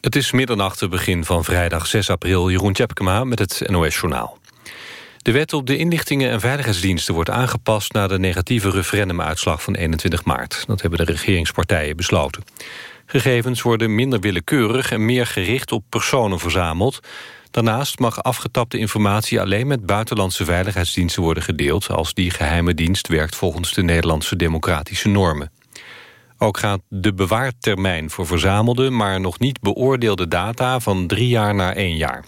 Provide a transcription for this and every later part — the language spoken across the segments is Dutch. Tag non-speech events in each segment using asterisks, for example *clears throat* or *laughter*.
Het is middernacht, begin van vrijdag 6 april. Jeroen Tjepkema met het NOS-journaal. De wet op de inlichtingen en veiligheidsdiensten wordt aangepast... na de negatieve referendumuitslag van 21 maart. Dat hebben de regeringspartijen besloten. Gegevens worden minder willekeurig en meer gericht op personen verzameld. Daarnaast mag afgetapte informatie alleen met buitenlandse veiligheidsdiensten worden gedeeld... als die geheime dienst werkt volgens de Nederlandse democratische normen. Ook gaat de bewaartermijn voor verzamelde... maar nog niet beoordeelde data van drie jaar naar één jaar.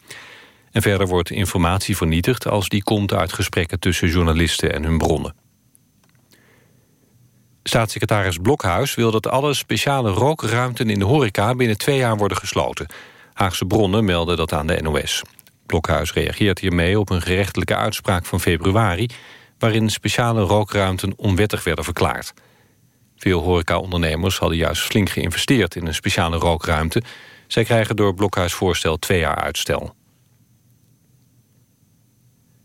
En verder wordt informatie vernietigd als die komt uit gesprekken tussen journalisten en hun bronnen. Staatssecretaris Blokhuis wil dat alle speciale rookruimten in de horeca binnen twee jaar worden gesloten. Haagse bronnen melden dat aan de NOS. Blokhuis reageert hiermee op een gerechtelijke uitspraak van februari... waarin speciale rookruimten onwettig werden verklaard. Veel horecaondernemers hadden juist flink geïnvesteerd in een speciale rookruimte. Zij krijgen door Blokhuis voorstel twee jaar uitstel.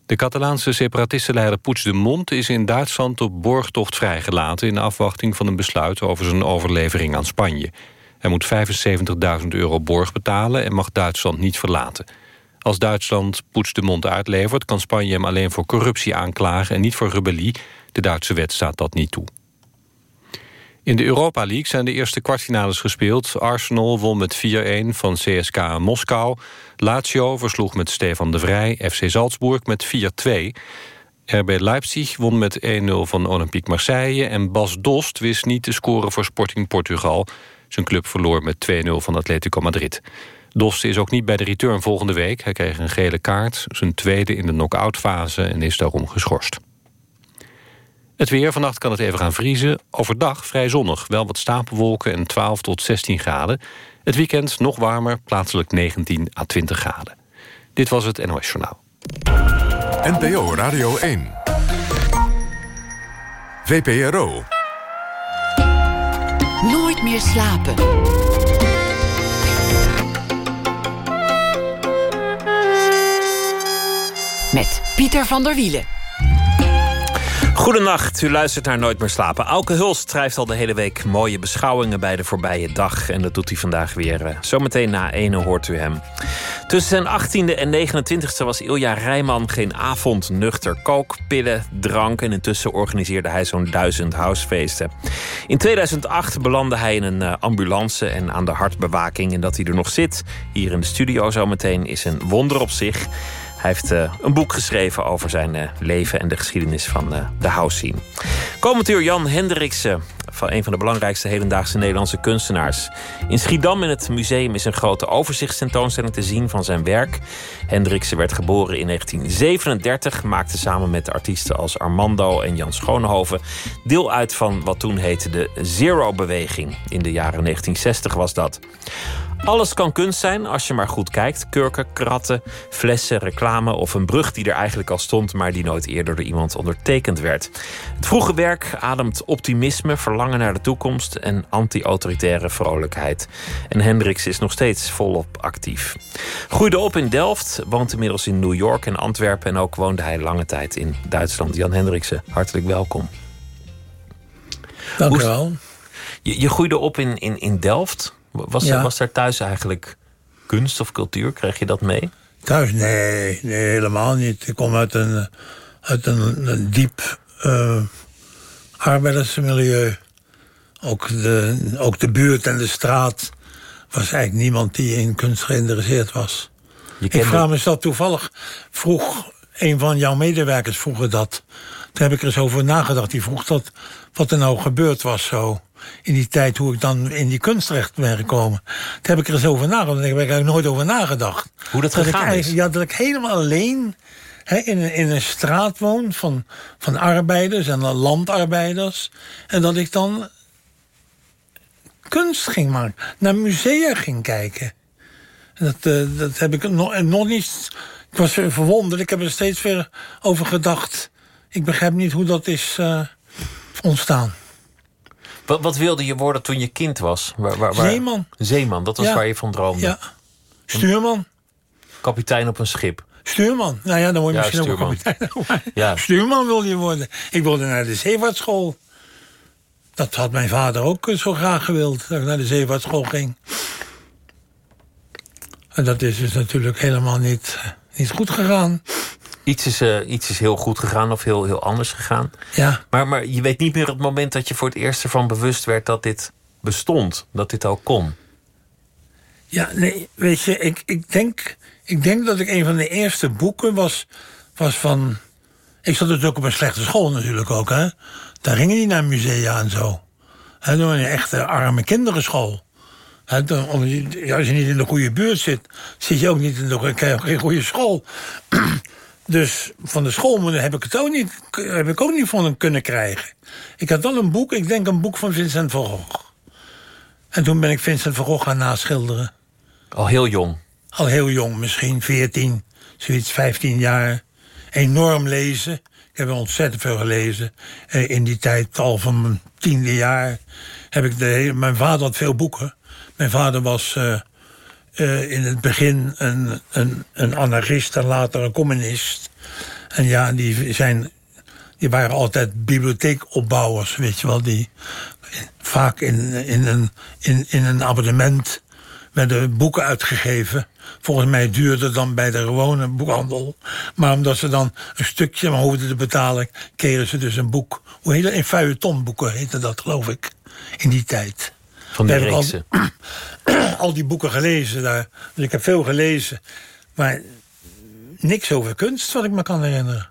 De Catalaanse separatistenleider Puigdemont is in Duitsland op borgtocht vrijgelaten... in afwachting van een besluit over zijn overlevering aan Spanje. Hij moet 75.000 euro borg betalen en mag Duitsland niet verlaten. Als Duitsland Puigdemont uitlevert... kan Spanje hem alleen voor corruptie aanklagen en niet voor rebellie. De Duitse wet staat dat niet toe. In de Europa League zijn de eerste kwartfinales gespeeld. Arsenal won met 4-1 van CSKA Moskou. Lazio versloeg met Stefan de Vrij FC Salzburg met 4-2. RB Leipzig won met 1-0 van Olympique Marseille... en Bas Dost wist niet te scoren voor Sporting Portugal. Zijn club verloor met 2-0 van Atletico Madrid. Dost is ook niet bij de return volgende week. Hij kreeg een gele kaart, zijn tweede in de knock-out fase... en is daarom geschorst. Het weer, vannacht kan het even gaan vriezen. Overdag vrij zonnig, wel wat stapelwolken en 12 tot 16 graden. Het weekend nog warmer, plaatselijk 19 à 20 graden. Dit was het NOS Journaal. NPO Radio 1. VPRO. Nooit meer slapen. Met Pieter van der Wielen. Goedenacht, u luistert naar Nooit meer slapen. Auke Hulst schrijft al de hele week mooie beschouwingen bij de voorbije dag. En dat doet hij vandaag weer. Eh, zometeen na ene hoort u hem. Tussen zijn 18e en 29e was Ilja Rijman geen avond nuchter. Kook, pillen, drank en intussen organiseerde hij zo'n duizend housefeesten. In 2008 belandde hij in een eh, ambulance en aan de hartbewaking. En dat hij er nog zit, hier in de studio zometeen, is een wonder op zich. Hij heeft uh, een boek geschreven over zijn uh, leven en de geschiedenis van uh, de house scene. Komend uur Jan Hendriksen, van een van de belangrijkste hedendaagse Nederlandse kunstenaars. In Schiedam in het museum is een grote overzichtstentoonstelling te zien van zijn werk. Hendriksen werd geboren in 1937, maakte samen met artiesten als Armando en Jan Schoonhoven deel uit van wat toen heette de Zero-beweging. In de jaren 1960 was dat. Alles kan kunst zijn als je maar goed kijkt. Kurken, kratten, flessen, reclame of een brug die er eigenlijk al stond, maar die nooit eerder door iemand ondertekend werd. Het vroege werk ademt optimisme, verlangen naar de toekomst en anti-autoritaire vrolijkheid. En Hendricks is nog steeds volop actief. Groeide op in Delft, woont inmiddels in New York en Antwerpen en ook woonde hij lange tijd in Duitsland. Jan Hendriksen, hartelijk welkom. Dank u wel. Je, je groeide op in, in, in Delft. Was, er, was daar thuis eigenlijk kunst of cultuur? Kreeg je dat mee? Thuis? Nee, nee helemaal niet. Ik kom uit een, uit een, een diep uh, arbeidersmilieu. Ook de, ook de buurt en de straat was eigenlijk niemand die in kunst geïnteresseerd was. Ik vraag me dat toevallig. Vroeg een van jouw medewerkers vroeger dat. Toen heb ik er eens over nagedacht. Die vroeg dat wat er nou gebeurd was zo in die tijd hoe ik dan in die kunst terecht ben gekomen. Daar heb ik er eens over nagedacht. Daar heb ik eigenlijk nooit over nagedacht. Hoe dat, dat gegaan is? Ja, dat ik helemaal alleen in, een, in een straat woon van, van arbeiders en landarbeiders. En dat ik dan kunst ging maken. Naar musea ging kijken. En dat, uh, dat heb ik nog, nog niet... Ik was verwonderd. Ik heb er steeds weer over gedacht. Ik begrijp niet hoe dat is uh, ontstaan. Wat, wat, wilde je worden toen je kind was? Waar, waar, waar... Zeeman. Zeeman, dat was waar je van droomde. Ja. Stuurman. Kapitein op een schip. Stuurman. Nou ja, dan word je ja, misschien stuurman. ook kapitein. *laughs* Ja. Stuurman wilde je worden. Ik wilde naar de zeevaartschool. Dat had mijn vader ook zo graag gewild, dat ik naar de zeevaartschool ging. En dat is dus natuurlijk helemaal niet, niet goed gegaan. Iets is, uh, iets is heel goed gegaan of heel, heel anders gegaan. Ja. Maar, maar je weet niet meer het moment dat je voor het eerst ervan bewust werd dat dit bestond, dat dit ook kon. Ja, nee, weet je, ik, ik, denk, ik denk dat ik een van de eerste boeken was, was van. Ik zat natuurlijk op een slechte school natuurlijk ook, hè. Daar gingen niet naar musea en zo. He, een echte arme kinderenschool. He, dan, als je niet in de goede buurt zit, zit je ook niet in de geen goede school. *clears throat* dus van de school heb ik het ook niet, heb ik ook niet van kunnen krijgen. Ik had wel een boek, ik denk een boek van Vincent van Gogh. En toen ben ik Vincent van Gogh gaan naschilderen. Al heel jong? Al heel jong, misschien 14, zoiets 15 jaar. Enorm lezen. Ik heb ontzettend veel gelezen. Eh, in die tijd, al van mijn tiende jaar, heb ik de hele... Mijn vader had veel boeken. Mijn vader was uh, uh, in het begin een, een, een anarchist en later een communist. En ja, die, zijn, die waren altijd bibliotheekopbouwers, weet je wel. Die vaak in, in, een, in, in een abonnement werden boeken uitgegeven. Volgens mij duurde dan bij de gewone boekhandel. Maar omdat ze dan een stukje maar hoefden te betalen... kregen ze dus een boek. Hoe heet dat? In feuilletonboeken heette dat, geloof ik. In die tijd. Van reeksen. Al, *clears throat* al, die boeken gelezen daar. Dus ik heb veel gelezen. Maar niks over kunst, wat ik me kan herinneren.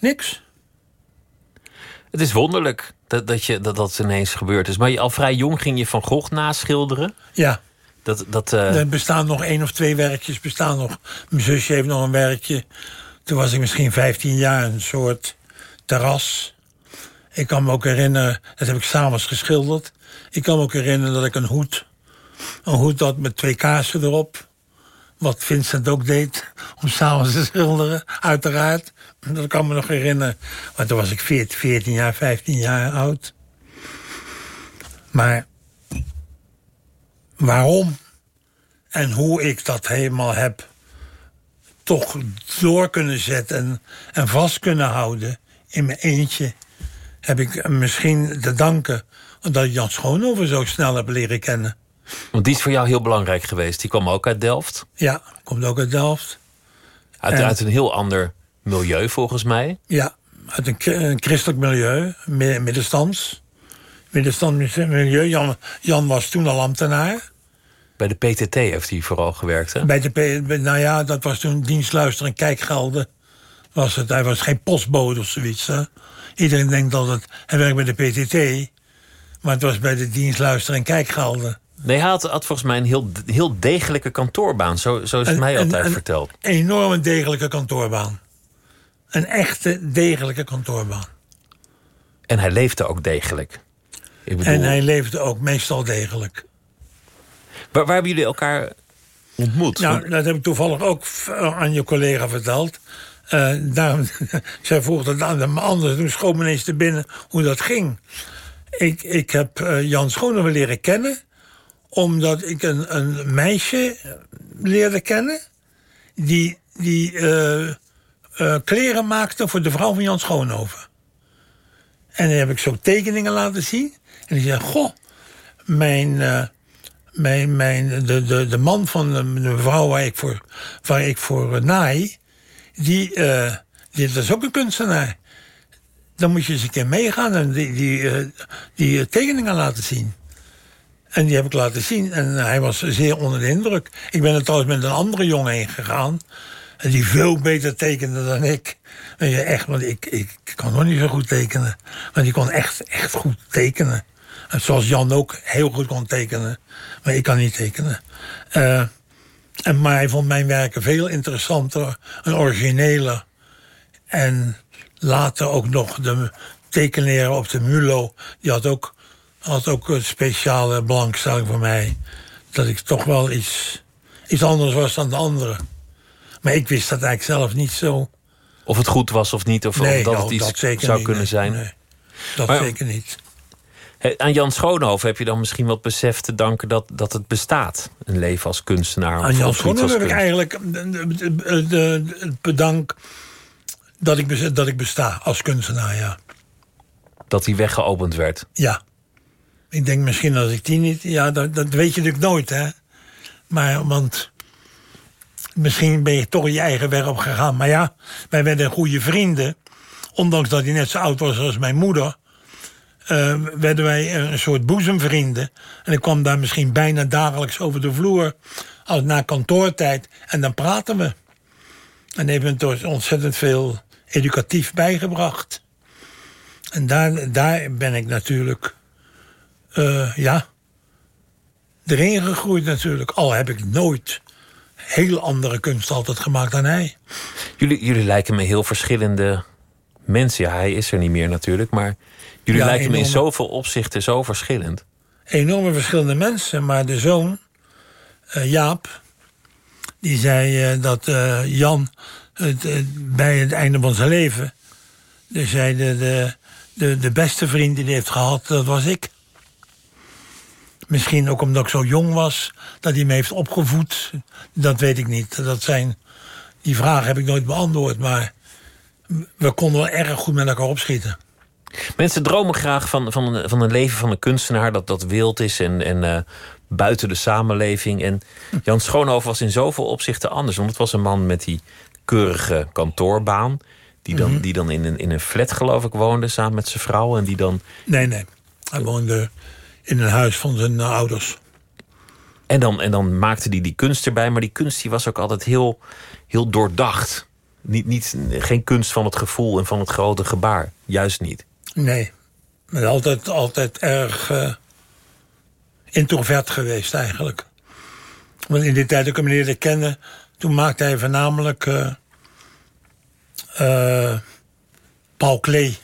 Niks. Het is wonderlijk dat, dat, je, dat dat ineens gebeurd is. Maar je, al vrij jong ging je Van Gogh naschilderen. Ja. Dat, dat, uh... Er bestaan nog één of twee werkjes. Bestaan nog. Mijn zusje heeft nog een werkje. Toen was ik misschien 15 jaar. Een soort terras. Ik kan me ook herinneren, dat heb ik s'avonds geschilderd. Ik kan me ook herinneren dat ik een hoed... een hoed had met twee kaarsen erop. Wat Vincent ook deed, om s'avonds te schilderen, uiteraard. Dat kan me nog herinneren. Want toen was ik 14, 14 jaar, 15 jaar oud. Maar waarom en hoe ik dat helemaal heb toch door kunnen zetten en, en vast kunnen houden in mijn eentje, heb ik misschien te danken dat ik Jan Schoonhoven zo snel heb leren kennen. Want die is voor jou heel belangrijk geweest. Die kwam ook uit Delft. Ja, komt ook uit Delft. Uit, en, uit een heel ander milieu volgens mij. Ja, uit een, een christelijk milieu, middenstands. Middenstands milieu. Jan, Jan was toen al ambtenaar. Bij de PTT heeft hij vooral gewerkt, hè? Bij de, nou ja, dat was toen dienstluister en kijkgelden. Was het. Hij was geen postbode of zoiets. Hè? Iedereen denkt dat het, hij werkt bij de PTT. Maar het was bij de dienstluister en kijkgelden. Nee, hij had, had, volgens mij een heel, heel degelijke kantoorbaan. Zo, zo is het mij altijd een, verteld. Een enorme degelijke kantoorbaan. Een echte degelijke kantoorbaan. En hij leefde ook degelijk. Ik bedoel... En hij leefde ook meestal degelijk. Waar, waar hebben jullie elkaar ontmoet? Nou, dat heb ik toevallig ook aan je collega verteld. Uh, daarom, *laughs* zij vroeg dat aan de anders. Toen schoot me ineens te binnen hoe dat ging. Ik, ik heb uh, Jan Schoonever leren kennen... omdat ik een, een meisje leerde kennen... die, die uh, kleren maakte voor de vrouw van Jan Schoonhoven. En dan heb ik zo tekeningen laten zien. En die zei, goh, mijn mijn, mijn, de, de, de man van de, de vrouw waar ik voor, waar ik voor naai, die, uh, die is ook een kunstenaar. Dan moet je eens een keer meegaan en die, die, uh, die tekeningen laten zien. En die heb ik laten zien en hij was zeer onder de indruk. Ik ben er trouwens met een andere jongen heen gegaan. En die veel beter tekende dan ik. En je, echt, want ik, ik kan nog niet zo goed tekenen. Maar die kon echt, echt goed tekenen. En zoals Jan ook heel goed kon tekenen. Maar ik kan niet tekenen. Uh, en, maar hij vond mijn werken veel interessanter en origineler. En later ook nog de tekenleren op de MULO. Die had ook, had ook een speciale belangstelling voor mij. Dat ik toch wel iets, iets anders was dan de anderen. Maar ik wist dat eigenlijk zelf niet zo. Of het goed was of niet, of, nee, of dat nou, het iets dat zeker zou niet, kunnen nee, zijn. Nee, dat Maar- zeker niet. Aan Jan Schoonhoven heb je dan misschien wat besef te danken dat, dat het bestaat. Een leven als kunstenaar. Aan of- Jan Schoenen heb ik eigenlijk de, de, de- het bedank dat ik, dat ik besta als kunstenaar, ja. Dat hij weggeopend werd. Ja. Ik denk misschien als ik die niet... Ja, dat, dat weet je natuurlijk nooit, hè. Maar, want misschien ben je toch je eigen weg op gegaan. Maar ja, wij werden goede vrienden. Ondanks dat hij net zo oud was als mijn moeder... Uh, werden wij een soort boezemvrienden. En ik kwam daar misschien bijna dagelijks over de vloer... als na kantoortijd. En dan praten we. En heeft me toch ontzettend veel educatief bijgebracht. En daar, daar ben ik natuurlijk... Uh, ja, erin gegroeid natuurlijk. Al heb ik nooit heel andere kunst altijd gemaakt dan hij. Jullie, jullie lijken me heel verschillende mensen. Ja, hij is er niet meer natuurlijk, maar jullie lijken me in zoveel opzichten zo verschillend. Enorme verschillende mensen, maar de zoon, uh, Jaap, die zei uh, dat uh, Jan het, bij het einde van zijn leven, dus zei de, de, de, de beste vriend die hij heeft gehad, dat was ik. Misschien ook omdat ik zo jong was, dat hij me heeft opgevoed. Dat weet ik niet. Dat zijn, die vragen heb ik nooit beantwoord, maar we konden wel erg goed met elkaar opschieten. Mensen dromen graag van, van, van een leven van een kunstenaar dat, dat wild is en, en uh, buiten de samenleving. En Jan Schoonhoven was in zoveel opzichten anders. Want het was een man met die keurige kantoorbaan. Die dan, mm die dan in, een, in een flat, geloof ik, woonde samen met zijn vrouw. En die dan. Nee, nee. Hij woonde in een huis van zijn eh, ouders. En dan, en dan maakte hij die kunst erbij, maar die kunst die was ook altijd heel, heel doordacht. Niet, niet, geen kunst van het gevoel en van het grote gebaar. Juist niet. Nee, maar altijd, altijd erg uh, introvert geweest eigenlijk. Want in die tijd dat ik hem leerde kennen... toen maakte hij voornamelijk uh, uh, Paul Klee.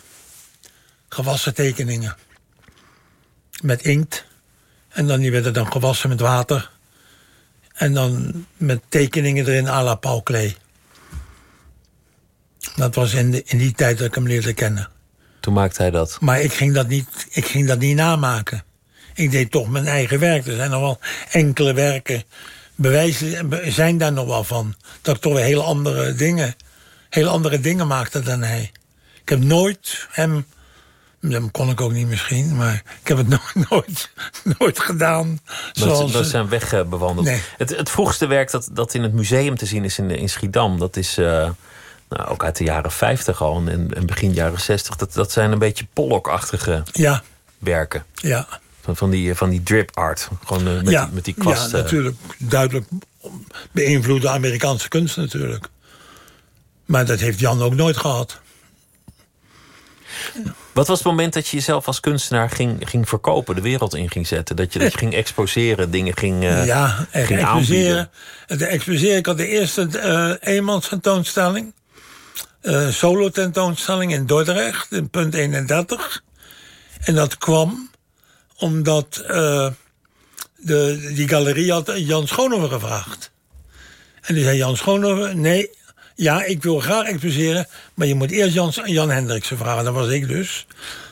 Gewassen tekeningen met inkt. En dan, die werden dan gewassen met water. En dan met tekeningen erin à la Paul Klee. Dat was in, de, in die tijd dat ik hem leerde kennen. Toen maakte hij dat? Maar ik ging dat niet, ik ging dat niet namaken. Ik deed toch mijn eigen werk. Er zijn nog wel enkele werken. Bewijzen zijn daar nog wel van. Dat ik toch weer heel andere dingen, heel andere dingen maakte dan hij. Ik heb nooit hem dat kon ik ook niet misschien, maar ik heb het *laughs* nooit, nooit, nooit gedaan. Zoals... Dat, zijn weg bewandeld. Het, het vroegste werk dat, dat in het museum te zien is in, in Schiedam... dat is uh, nou, ook uit de jaren 50 al en, en begin jaren 60. Dat, dat zijn een beetje Pollock-achtige ja. werken. Ja. Van, van, die, van die drip art. Gewoon uh, met, ja. die, met die kwast. Ja, natuurlijk. Duidelijk beïnvloede Amerikaanse kunst natuurlijk. Maar dat heeft Jan ook nooit gehad. Wat was het moment dat je jezelf als kunstenaar ging, ging verkopen, de wereld in ging zetten? Dat je, dat je ging exposeren, dingen ging, uh, ja, ging exposeren. De exposeren. Ik had de eerste uh, eenmans tentoonstelling. Uh, solo tentoonstelling in Dordrecht, in punt 31. En dat kwam omdat uh, de, die galerie had Jan Schoonhoven gevraagd. En die zei Jan Schoonhoven, nee, ja, ik wil graag exposeren, maar je moet eerst Jan, Jan Hendriksen vragen. Dat was ik dus.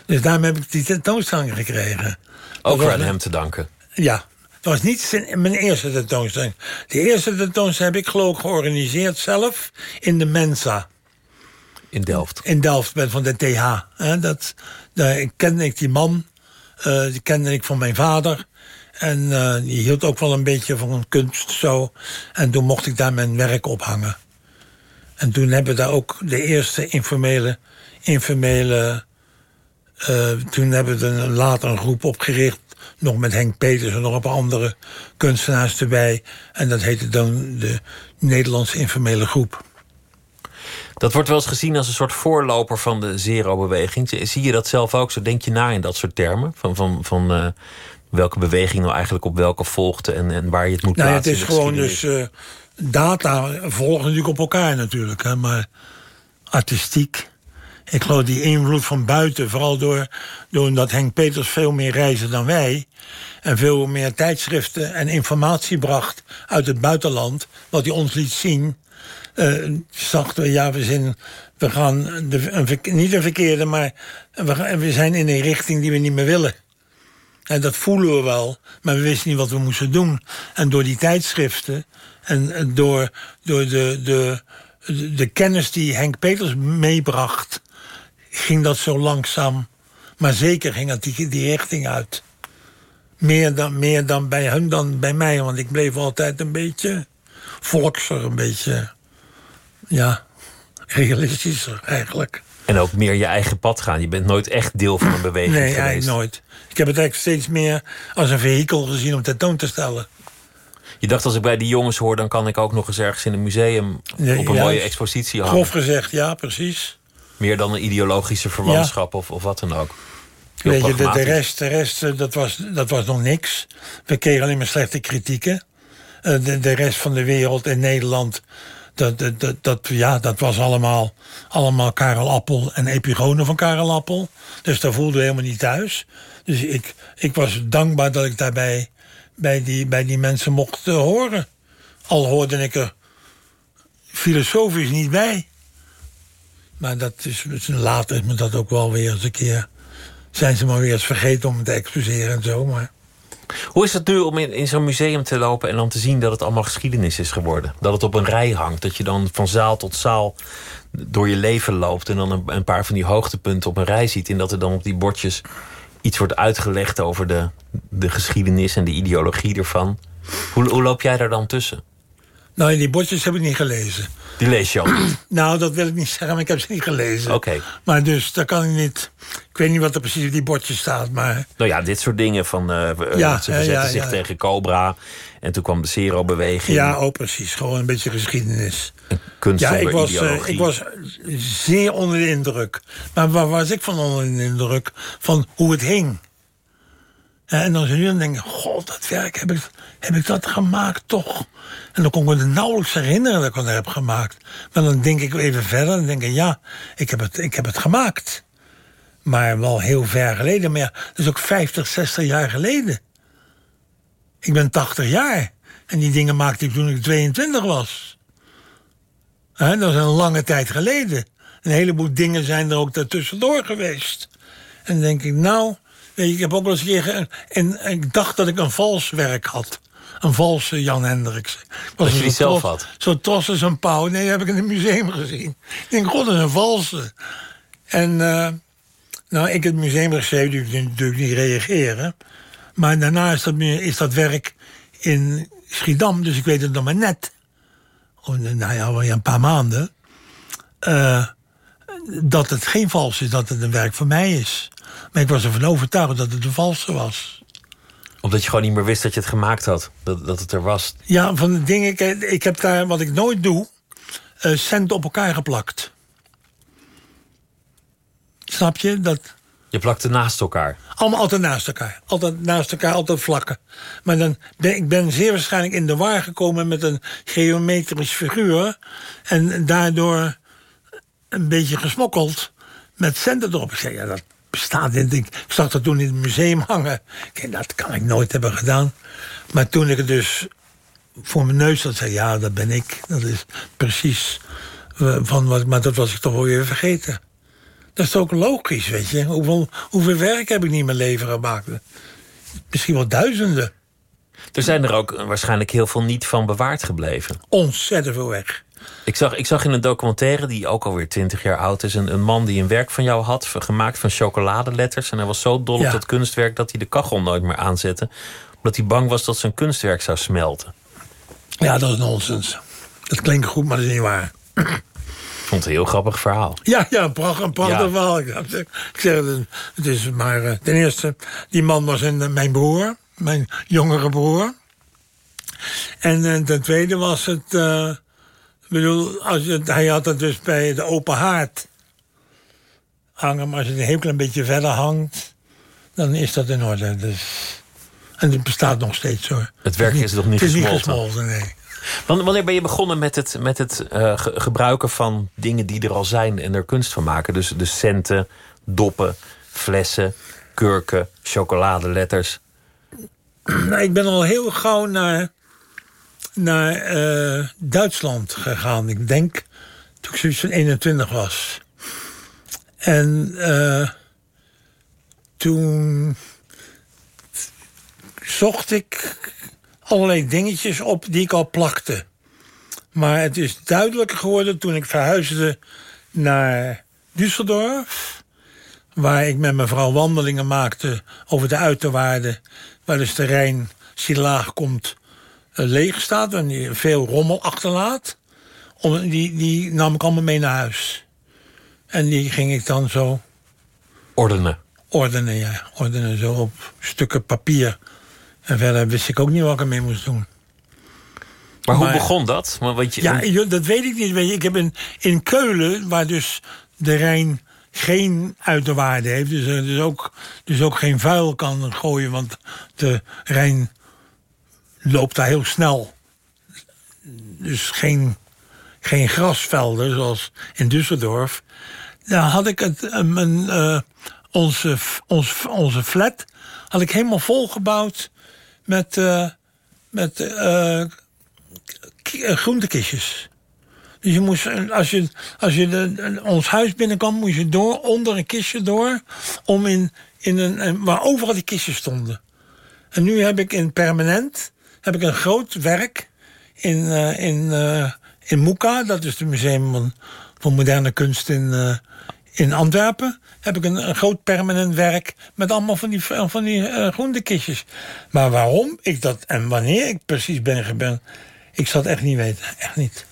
Dus daarom heb ik die tentoonstelling gekregen. Ook voor aan hem te danken. Ja, dat was niet mijn eerste tentoonstelling. De eerste tentoonstelling heb ik geloof ik georganiseerd zelf in de Mensa. In Delft? In Delft, van de TH. Dat, daar kende ik die man. Uh, die kende ik van mijn vader. En uh, die hield ook wel een beetje van kunst zo. En toen mocht ik daar mijn werk ophangen. En toen hebben we daar ook de eerste informele... informele uh, toen hebben we later een groep opgericht... nog met Henk Peters en nog een paar andere kunstenaars erbij. En dat heette dan de Nederlandse informele groep. Dat wordt wel eens gezien als een soort voorloper van de zero-beweging. Zie je dat zelf ook? Zo denk je na in dat soort termen? Van, van, van uh, welke beweging nou eigenlijk op welke volgde en, en waar je het moet nou, plaatsen? Het is gewoon dus... Uh, data volgen natuurlijk op elkaar natuurlijk. Hè, maar artistiek. Ik geloof die invloed van buiten, vooral door, doordat Henk Peters veel meer reizen dan wij. En veel meer tijdschriften en informatie bracht uit het buitenland. Wat hij ons liet zien. Uh, zachten we, ja, we, zijn, we gaan de, niet een verkeerde, maar we, we zijn in een richting die we niet meer willen. En dat voelen we wel, maar we wisten niet wat we moesten doen. En door die tijdschriften en door, door de, de, de kennis die Henk Peters meebracht, ging dat zo langzaam. Maar zeker ging het die, die richting uit. Meer dan, meer dan bij hun dan bij mij. Want ik bleef altijd een beetje volkser, een beetje... Ja, realistischer eigenlijk. En ook meer je eigen pad gaan. Je bent nooit echt deel van een beweging nee, geweest. Nee, nooit. Ik heb het eigenlijk steeds meer als een vehikel gezien om tentoon te stellen. Je dacht, als ik bij die jongens hoor... dan kan ik ook nog eens ergens in een museum... op een mooie expositie hangen. Grof gezegd, ja, precies. Meer dan een ideologische verwantschap of, of wat dan ook. Weet je, de, de, rest, de rest eh, dat, was, dat was nog niks. We kregen alleen maar slechte kritieken. Uh, de, de rest van de wereld in Nederland... Dat, dat, dat, ja, dat was allemaal, allemaal Karel Appel en epigonen van Karel Appel. Dus daar voelde helemaal niet thuis. Dus ik, ik was dankbaar dat ik daarbij bij die, bij die mensen mocht uh, horen. Al hoorde ik er filosofisch niet bij. Maar dat is, later is me dat ook wel weer eens een keer... zijn ze maar weer eens vergeten om te excuseren en zo. Maar... Hoe is het nu om in, zo'n museum te lopen en dan te zien dat het allemaal geschiedenis is geworden? Dat het op een rij hangt, dat je dan van zaal tot zaal door je leven loopt... en dan een, een paar van die hoogtepunten op een rij ziet... en dat er dan op die bordjes iets wordt uitgelegd over de, de geschiedenis en de ideologie ervan. Hoe, hoe loop jij daar dan tussen? Nou, die bordjes heb ik niet gelezen. Die lees je al niet? *clears throat* nou, dat wil ik niet zeggen, maar ik heb ze niet gelezen. Oké. Maar dus, daar kan ik niet... Ik weet niet wat er precies op die bordjes staat, maar... Nou ja, dit soort dingen van... Uh, ja, ze verzetten ja, zich tegen Cobra. En toen kwam de Zero-beweging. Ja, oh precies. Gewoon een beetje geschiedenis. Een kunst ja, ik was, uh, ik was zeer onder de indruk. Maar waar was ik van onder de indruk? Van hoe het hing. En dan ze nu dan denken, god, dat werk, heb ik, heb ik dat gemaakt toch? En dan kon ik me nauwelijks herinneren dat ik dat heb gemaakt. Maar dan denk ik even verder en denk ik, ja, ik heb het, ik heb het gemaakt. Maar wel heel ver geleden. Maar ja, dat is ook 50, 60 jaar geleden. Ik ben 80 jaar. En die dingen maakte ik toen ik 22 was. Dat is een lange tijd geleden. Een heleboel dingen zijn er ook daartussendoor geweest. En dan denk ik, nou, ik heb ook wel eens een keer... En, ik dacht dat ik een vals werk had. Een valse Jan Hendricks. Was dat je die zelf had? Zo trots als een pauw. Nee, dat heb ik in het museum gezien. Ik denk, god, dat is een valse. En uh, nou, ik het museum geschreven, die natuurlijk niet reageren. Maar daarna is dat, is dat werk in Schiedam, dus ik weet het nog maar net. Of, nou ja, al een paar maanden. Uh, dat het geen vals is, dat het een werk van mij is. Maar ik was ervan overtuigd dat het een valse was omdat je gewoon niet meer wist dat je het gemaakt had. Dat, dat het er was. Ja, van de dingen. Ik, ik heb daar, wat ik nooit doe, uh, centen op elkaar geplakt. Snap je? Dat... Je plakte naast elkaar? Allemaal altijd naast elkaar. Altijd naast elkaar, altijd vlakken. Maar dan ben ik ben zeer waarschijnlijk in de war gekomen met een geometrisch figuur. En daardoor een beetje gesmokkeld met centen erop. Ik zei, ja, dat bestaat in. Ik zag dat toen in het museum hangen. Dat kan ik nooit hebben gedaan. Maar toen ik het dus voor mijn neus had, zei ja, dat ben ik. Dat is precies eh, van wat, maar dat was ik toch wel weer vergeten. Dat is ook logisch, weet je. Hoeveel, hoeveel werk heb ik niet in mijn leven gemaakt? Misschien wel duizenden. Er zijn er ook waarschijnlijk heel veel niet van bewaard gebleven. Ontzettend veel weg. Ik zag, ik zag in een documentaire, die ook alweer twintig jaar oud is... Een, een man die een werk van jou had, gemaakt van chocoladeletters. En hij was zo dol op dat kunstwerk dat hij de kachel nooit meer aanzette. Omdat hij bang was dat zijn kunstwerk zou smelten. Ja, dat is nonsens. Dat klinkt goed, maar dat is niet waar. Ik vond het een heel grappig verhaal. Ja, ja een prachtig, prachtig verhaal. Ik zeg, het is maar... Eh, ten eerste, die man was een, mijn broer. Mijn jongere broer. En uh, ten tweede was het... Uh, bedoel, als je, hij had het dus bij de open haard hangen. Maar als je het een heel klein beetje verder hangt, dan is dat in orde. Dus, en het bestaat nog steeds hoor. Het werk is nog niet gesmolten? Het is niet gesmolten, nee. Wanneer ben je begonnen met het, met het uh, gebruiken van dingen die er al zijn en er kunst van maken? Dus, dus centen, doppen, flessen, kurken, chocoladeletters. *clears throat* Nou, ik ben al heel gauw naar naar uh, Duitsland gegaan. Ik denk toen ik zoiets van 21 was. En uh, toen zocht ik allerlei dingetjes op die ik al plakte. Maar het is duidelijker geworden toen ik verhuisde naar Düsseldorf. Waar ik met mijn vrouw wandelingen maakte over de uiterwaarden waar dus de Rijn, als die laag komt, uh, leeg staat... en die veel rommel achterlaat. Om, die, die nam ik allemaal mee naar huis. En die ging ik dan zo... Ordenen? Ordenen, ja. Ordenen, zo op stukken papier. En verder wist ik ook niet wat ik ermee moest doen. Maar, hoe begon dat? Maar wat je, ja, dat weet ik niet. Weet je, ik heb in, in Keulen, waar dus de Rijn geen uiterwaarde heeft... dus, dus, ook, dus ook geen vuil kan gooien... want de Rijn loopt daar heel snel. Dus geen, geen grasvelden zoals in Düsseldorf. Daar had ik het, een, uh, onze, onze, onze flat had ik helemaal volgebouwd met, met uh, groentekistjes. Dus je moest, als je, als je ons huis binnenkwam, moest je door, onder een kistje door. Om in, in een, waar overal die kistjes stonden. En nu heb ik in permanent heb ik een groot werk in, uh, in, uh, in Moeka. Dat is het museum van, moderne kunst in, uh, in Antwerpen. Heb ik een, groot permanent werk met allemaal van die, van die groente kistjes. Maar waarom ik dat en wanneer ik precies ben gebeld, ik zal het echt niet weten. Echt niet.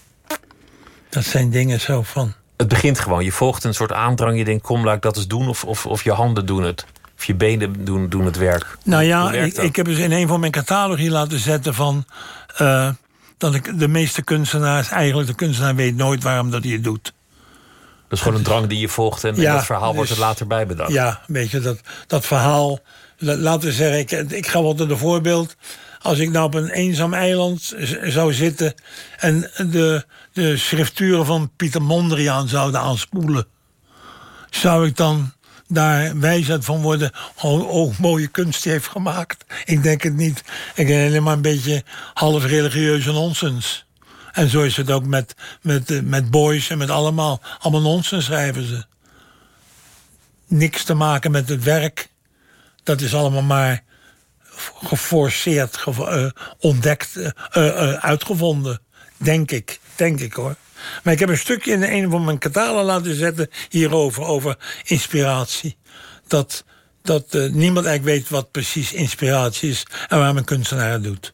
Dat zijn dingen zo van. Het begint gewoon. Je volgt een soort aandrang. Je denkt, kom, laat ik dat eens doen. Of, of, of je handen doen het. Of je benen doen, doen het werk. Nou ja, ik, ik, heb dus in een van mijn catalogie laten zetten van... Uh, dat ik de meeste kunstenaars... Eigenlijk de kunstenaar weet nooit waarom dat hij het doet. Dat is gewoon een drang die je volgt. En, ja, en dat verhaal dus, wordt er later bij bedacht. Ja, weet je, dat, dat verhaal... Laten we zeggen, ik, ik ga wat een voorbeeld als ik nou op een eenzaam eiland zou zitten... en de, de schrifturen van Pieter Mondriaan zouden aanspoelen... zou ik dan daar wijsheid van worden... oh, mooie kunst heeft gemaakt. Ik denk het niet. Ik denk alleen maar een beetje half religieuze nonsens. En zo is het ook met, met, met boys en met allemaal. Allemaal nonsens schrijven ze. Niks te maken met het werk. Dat is allemaal maar geforceerd uh, ontdekt, uh, uitgevonden. Denk ik, denk ik hoor. Maar ik heb een stukje in een van mijn katalen laten zetten hierover, over inspiratie. Dat, dat niemand eigenlijk weet wat precies inspiratie is en waarom een kunstenaar het doet.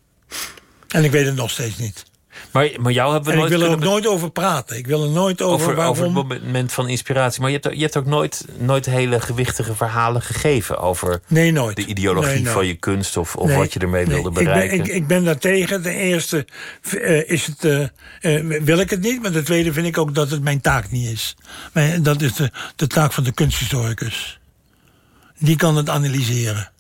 En ik weet het nog steeds niet. Maar, maar jou hebben we en nooit ik wil er ook nooit over praten. Ik wil er nooit over, over, waarom... over het moment van inspiratie. Maar je hebt, je hebt ook nooit, nooit hele gewichtige verhalen gegeven... over nee, nooit. de ideologie van je kunst... of, of wat je ermee wilde bereiken. Ik ben, ik, ik ben daartegen. Ten eerste uh, is het, uh, uh, wil ik het niet. Maar ten tweede vind ik ook dat het mijn taak niet is. Maar dat is de, de taak van de kunsthistoricus. Die kan het analyseren.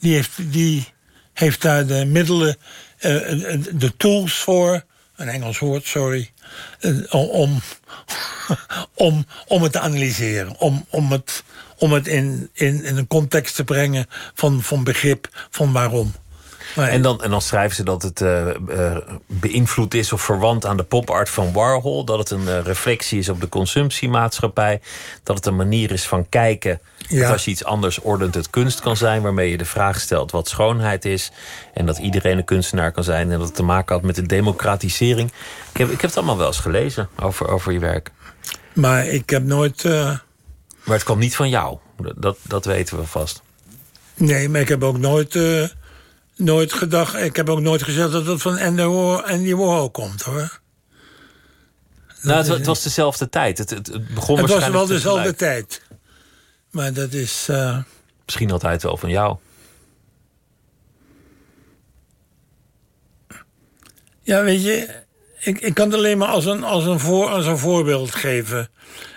Die heeft, die heeft daar de middelen de tools voor, een Engels woord, sorry, uh, om, *laughs* om, om het te analyseren. Om, om het, om het in, in, in een context te brengen van, van begrip van waarom. En dan, en dan schrijven ze dat het uh, uh, beïnvloed is of verwant aan de popart van Warhol. Dat het een uh, reflectie is op de consumptiemaatschappij. Dat het een manier is van kijken. Ja. Dat als je iets anders ordent, het kunst kan zijn. Waarmee je de vraag stelt wat schoonheid is. En dat iedereen een kunstenaar kan zijn. En dat het te maken had met de democratisering. Ik heb, ik heb het allemaal wel eens gelezen over, over je werk. Maar ik heb nooit. Maar het kwam niet van jou. Dat, dat weten we vast. Nee, maar ik heb ook nooit nooit gedacht... Ik heb ook nooit gezegd dat het van Andy Warhol komt, hoor. Nou, het, het, was dezelfde tijd. Het, het, het begon Het was wel dezelfde tijd. Maar dat is... Uh... Misschien altijd wel van jou. Ja, weet je... Ik, ik kan het alleen maar als een, als, een voor, als een voorbeeld geven.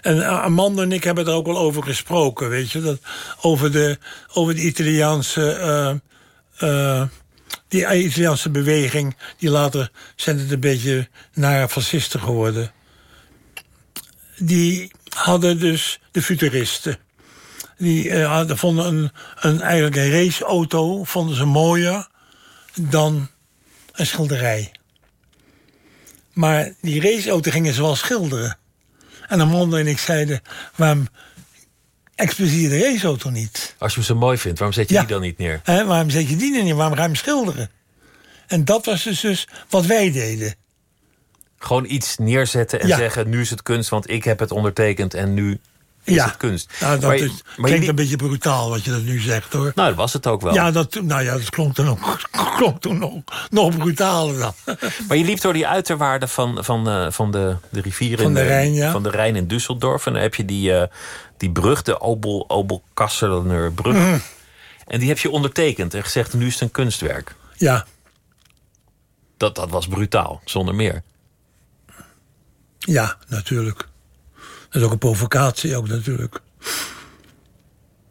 En Amanda en ik hebben er ook wel over gesproken, weet je. Dat, over, de, over de Italiaanse... Uh, uh, die Italiaanse beweging, die later zijn het een beetje naar fascisten geworden. Die hadden dus de futuristen. Die uh, hadden, vonden een, een, eigenlijk een raceauto vonden ze mooier dan een schilderij. Maar die raceauto gingen ze wel schilderen. En Amanda en ik zeiden, waarom exploseer de raceauto niet. Als je hem zo mooi vindt, waarom zet je die dan niet neer? He, waarom zet je die niet Waarom ga je hem schilderen? En dat was dus, dus wat wij deden. Gewoon iets neerzetten en zeggen... nu is het kunst, want ik heb het ondertekend en nu... is ja. het kunst. Nou, dat is, klinkt een beetje brutaal wat je dat nu zegt hoor. Nou, dat was het ook wel. Ja, dat, nou ja, dat klonk toen, ook, *laughs* klonk toen nog, nog brutaler dan. *laughs* Maar je liep door die uiterwaarden van, van, uh, van de, de rivieren... Van de, Rijn, ja. Van de Rijn in Düsseldorf. En dan heb je die, uh, die brug, de Obel, Obelkasseler brug. Mm. En die heb je ondertekend en gezegd, nu is het een kunstwerk. Ja. Dat, dat was brutaal, zonder meer. Ja, natuurlijk. Dat is ook een provocatie, ook natuurlijk.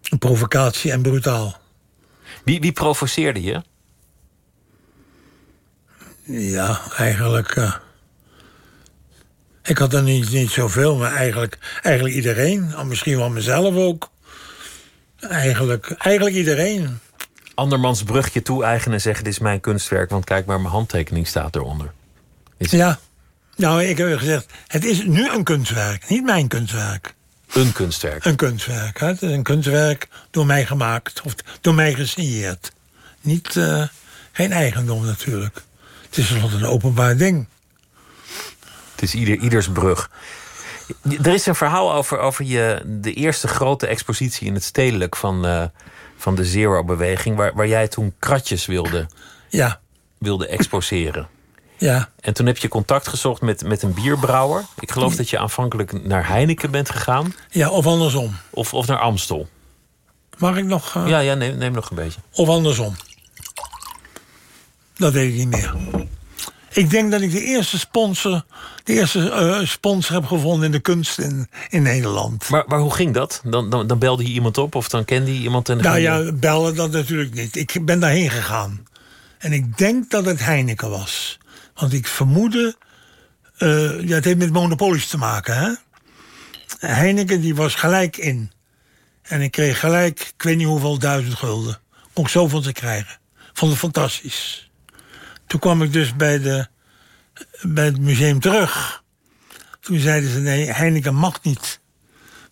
Een provocatie en brutaal. Wie, wie provoceerde je? Ja, eigenlijk... Uh, ik had er niet, niet zoveel, maar eigenlijk, eigenlijk iedereen. Misschien wel mezelf ook. Eigenlijk, eigenlijk iedereen. Andermans brugje toe-eigenen en zeggen... dit is mijn kunstwerk, want kijk maar, mijn handtekening staat eronder. Is... Ja, nou, ik heb gezegd, het is nu een kunstwerk, niet mijn kunstwerk. Een kunstwerk? Een kunstwerk. Hè? Het is een kunstwerk door mij gemaakt, of door mij gesigneerd. Niet, uh, geen eigendom natuurlijk. Het is een openbaar ding. Het is ieder, ieders brug. Er is een verhaal over, over je, de eerste grote expositie in het stedelijk van, uh, van de Zero-beweging, waar, waar jij toen kratjes wilde, ja. wilde exposeren. Ja. En toen heb je contact gezocht met, met een bierbrouwer. Ik geloof dat je aanvankelijk naar Heineken bent gegaan. Ja, of andersom. Of, of naar Amstel. Mag ik nog... Uh... Ja, ja neem, neem nog een beetje. Of andersom. Dat weet ik niet meer. Ik denk dat ik de eerste sponsor, de eerste uh, sponsor heb gevonden in de kunst in, in Nederland. Maar, maar hoe ging dat? Dan, dan, dan belde je iemand op of dan kende je iemand? En nou ja, bellen dat natuurlijk niet. Ik ben daarheen gegaan. En ik denk dat het Heineken was. Want ik vermoedde... Uh, ja, het heeft met monopolies te maken, hè? Heineken die was gelijk in. En ik kreeg gelijk, ik weet niet hoeveel duizend gulden. Kon ik zoveel te krijgen. Vond het fantastisch. Toen kwam ik dus bij, de, bij het museum terug. Toen zeiden ze, nee, Heineken mag niet.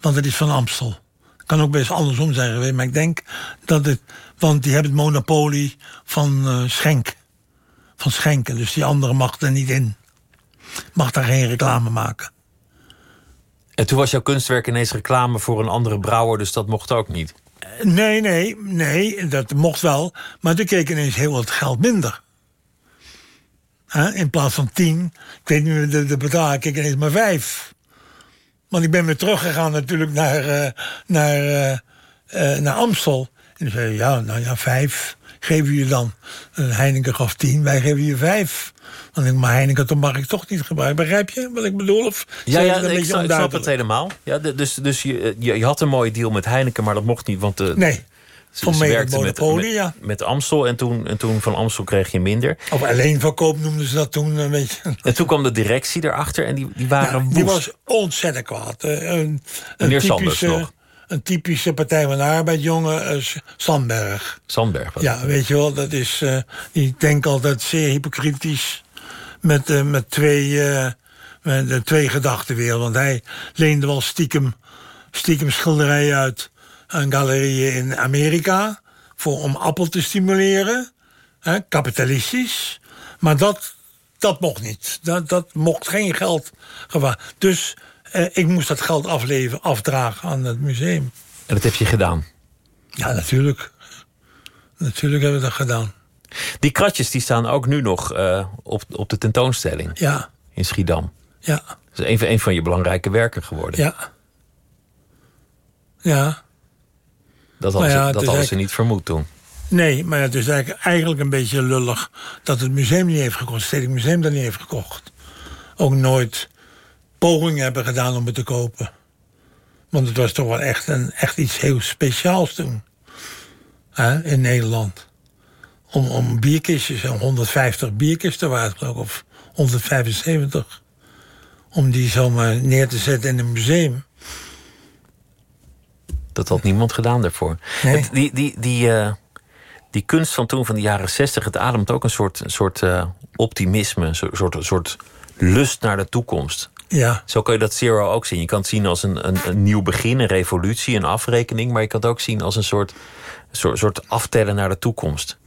Want het is van Amstel. Kan ook best andersom zijn geweest, maar ik denk dat het... Want die hebben het monopolie van uh, Schenk van schenken. Dus die andere mag er niet in. Mag daar geen reclame maken. En toen was jouw kunstwerk ineens reclame voor een andere brouwer, dus dat mocht ook niet? Nee, nee, nee, dat mocht wel. Maar toen keek ineens heel wat geld minder. In plaats van tien, ik weet niet de, de bedrag, keek ineens maar vijf. Want ik ben weer teruggegaan natuurlijk naar, uh, naar, uh, uh, naar Amstel. En toen zei ja, nou ja, vijf geven je dan. Heineken gaf tien, wij geven je vijf. Dan denk ik, maar Heineken, dan mag ik toch niet gebruiken. Begrijp je wat ik bedoel? Of ja, ja ik, snap, ik snap het helemaal. Ja, dus dus je, je, je, had een mooie deal met Heineken, maar dat mocht niet. Want de, nee. Ze, ze werkte met, met, ja. met Amstel en toen, en toen van Amstel kreeg je minder. Of alleen verkoop noemden ze dat toen een beetje. En toen kwam de directie erachter en die, die waren ja, Die was ontzettend kwaad. Een, een Meneer Sanders nog een typische Partij van de Arbeid jongen, uh, Sandberg. Sandberg? Ja, weet je wel, dat is, uh, die denkt altijd zeer hypocritisch met, uh, met twee, met, de twee gedachten weer. Want hij leende wel stiekem, stiekem schilderijen uit aan galerieën in Amerika voor, om Appel te stimuleren, hè, kapitalistisch. Maar dat, dat mocht niet. Dat, dat mocht geen geld gewaar. Dus uh, ik moest dat geld afleveren, afdragen aan het museum. En dat heb je gedaan? Ja, natuurlijk. Natuurlijk hebben we dat gedaan. Die kratjes die staan ook nu nog uh, op, op de tentoonstelling. Ja. In Schiedam. Ja. Dat is een, een van je belangrijke werken geworden. Ja. Ja. Dat hadden, ja, ze, dat hadden ze niet vermoed toen. Nee, maar het is eigenlijk, eigenlijk een beetje lullig dat het museum niet heeft gekocht. Het Stedelijk Museum dat niet heeft gekocht. Ook nooit pogingen hebben gedaan om het te kopen. Want het was toch wel echt, een, echt iets heel speciaals toen. Hè, in Nederland. Om, om bierkistjes, 150 bierkisten waren het geloof ik, of 175. Om die zomaar neer te zetten in een museum. Dat had niemand gedaan daarvoor. Nee. Het, die, die, die, uh, die kunst van toen, van de jaren 60, het ademt ook een soort, soort uh, optimisme, een soort, soort lust naar de toekomst. Ja. Zo kun je dat zero ook zien. Je kan het zien als een, een, een nieuw begin, een revolutie, een afrekening. Maar je kan het ook zien als een soort, soort, soort aftellen naar de toekomst.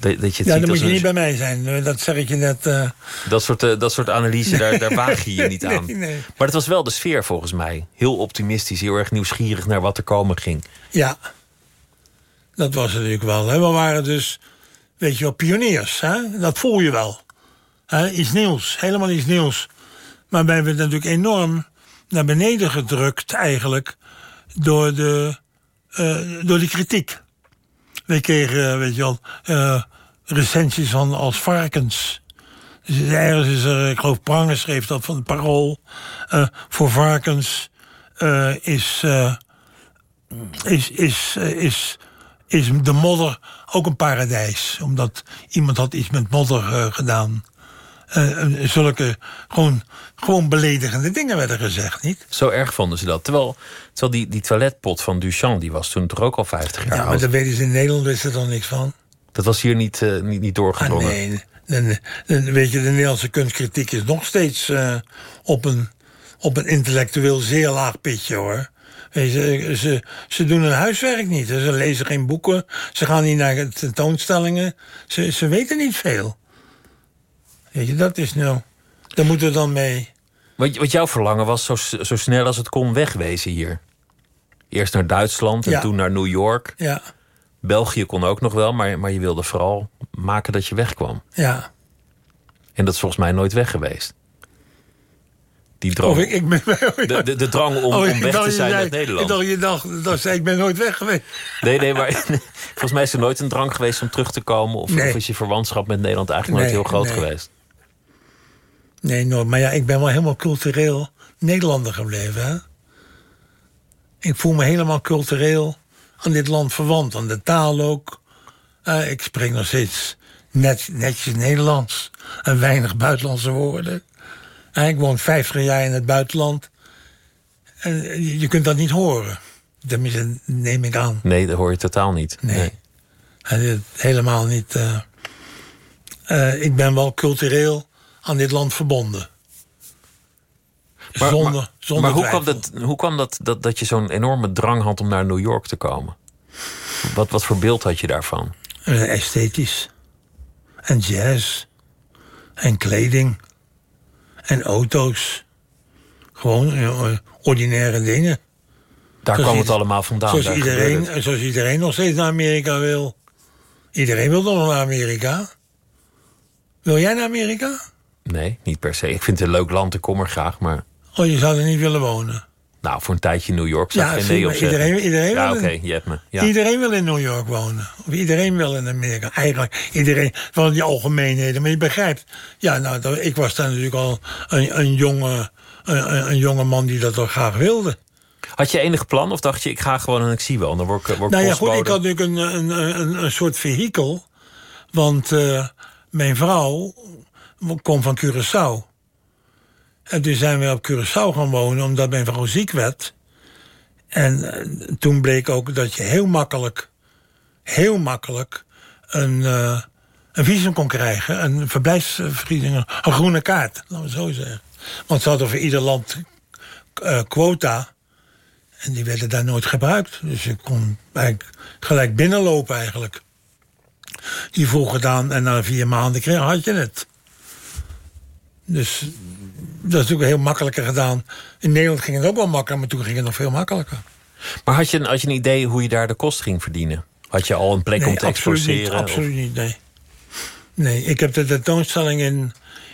Dat, dat je ja, dan moet je niet bij mij zijn. Dat zeg ik je net. Uh... Dat, soort, uh, dat soort analyse, daar, daar waag je je niet *laughs* aan. Nee, nee. Maar het was wel de sfeer volgens mij. Heel optimistisch, heel erg nieuwsgierig naar wat er komen ging. Ja, dat was natuurlijk wel. Hè. We waren dus, weet je wel, pioniers. Hè? Dat voel je wel. Hè? Iets nieuws, helemaal iets nieuws. Maar wij werden natuurlijk enorm naar beneden gedrukt eigenlijk... door de, uh, door de kritiek. We kregen, weet je wel, uh, recensies van als varkens. Dus ergens is er, ik geloof Pranger schreef dat van het Parool. Voor varkens is, is, is, is, is de modder ook een paradijs. Omdat iemand had iets met modder gedaan. Zulke gewoon, gewoon beledigende dingen werden gezegd, niet? Zo erg vonden ze dat. Terwijl, terwijl die, die toiletpot van Duchamp, die was toen toch ook al 50 jaar oud. Ja, maar daar weten ze in Nederland wisten er dan niks van. Dat was hier niet, uh, niet, niet doorgedrongen? Ah, nee, de, de, weet je, de Nederlandse kunstkritiek is nog steeds uh, op, een, op een intellectueel zeer laag pitje, hoor. Weet je, ze, ze doen hun huiswerk niet. Ze lezen geen boeken. Ze gaan niet naar tentoonstellingen. Ze, ze weten niet veel. Weet je, dat is nou... Daar moeten we dan mee... Wat, wat jouw verlangen was zo, zo snel als het kon wegwezen hier? Eerst naar Duitsland en toen naar New York. Ja. België kon ook nog wel, maar, maar je wilde vooral maken dat je wegkwam. Ja. En dat is volgens mij nooit weg geweest. Die drang. Oh, ik, ik ben, *laughs* de, de, de, drang om, oh, om weg te zijn uit Nederland. Ik dacht, je dacht, dat zei ik ben nooit weg geweest. Nee, nee, maar *laughs* volgens mij is er nooit een drang geweest om terug te komen. Of, of is je verwantschap met Nederland eigenlijk nooit heel groot nee. geweest? Nee, nooit. Maar ja, ik ben wel helemaal cultureel Nederlander gebleven. Hè? Ik voel me helemaal cultureel aan dit land verwant. Aan de taal ook. Uh, ik spreek nog steeds net, netjes Nederlands. En weinig buitenlandse woorden. Uh, ik woon 50 jaar in het buitenland. En je kunt dat niet horen. Tenminste, neem ik aan. Nee, dat hoor je totaal niet. Nee. nee. helemaal niet. Ik ben wel cultureel aan dit land verbonden. Maar, zonder, maar, zonder maar hoe, kwam dat, hoe kwam dat, dat, dat je zo'n enorme drang had om naar New York te komen? Wat, wat voor beeld had je daarvan? Uh, esthetisch. En jazz. En kleding. En auto's. Gewoon uh, ordinaire dingen. Daar zoals kwam het allemaal vandaan. Zoals iedereen, zoals iedereen nog steeds naar Amerika wil. Iedereen wil nog naar Amerika. Wil jij naar Amerika? Nee, niet per se. Ik vind het een leuk land, ik kom er graag, maar... Oh, je zou er niet willen wonen? Nou, voor een tijdje in New York zou ja, geen nee op iedereen, iedereen ja, oké, okay, je hebt me. Ja. Iedereen wil in New York wonen. Of iedereen wil in Amerika. Eigenlijk iedereen, van die algemeenheden. Maar je begrijpt, ja, nou, ik was daar natuurlijk al een, een, jonge, een, een jonge man die dat wel graag wilde. Had je enig plan of dacht je, ik ga gewoon en ik zie wel? Dan word ik, word nou ja, goed, ik had natuurlijk een, een, een, een soort vehikel. Want uh, mijn vrouw komt van Curaçao. En toen zijn we op Curaçao gaan wonen, omdat mijn vrouw ziek werd. En uh, toen bleek ook dat je heel makkelijk, heel makkelijk een, uh, een visum kon krijgen. Een verblijfsvergunning, een groene kaart, laten we zo zeggen. Want ze hadden voor ieder land uh, quota. En die werden daar nooit gebruikt. Dus je kon eigenlijk gelijk binnenlopen eigenlijk. Die vroeg gedaan en na vier maanden kreeg, had je het. Dus dat is natuurlijk heel makkelijker gedaan. In Nederland ging het ook wel makkelijker, maar toen ging het nog veel makkelijker. Maar had je, had je een idee hoe je daar de kost ging verdienen? Had je al een plek nee, om te absoluut exposeren? Niet, absoluut niet, nee. Nee, ik heb de tentoonstelling in...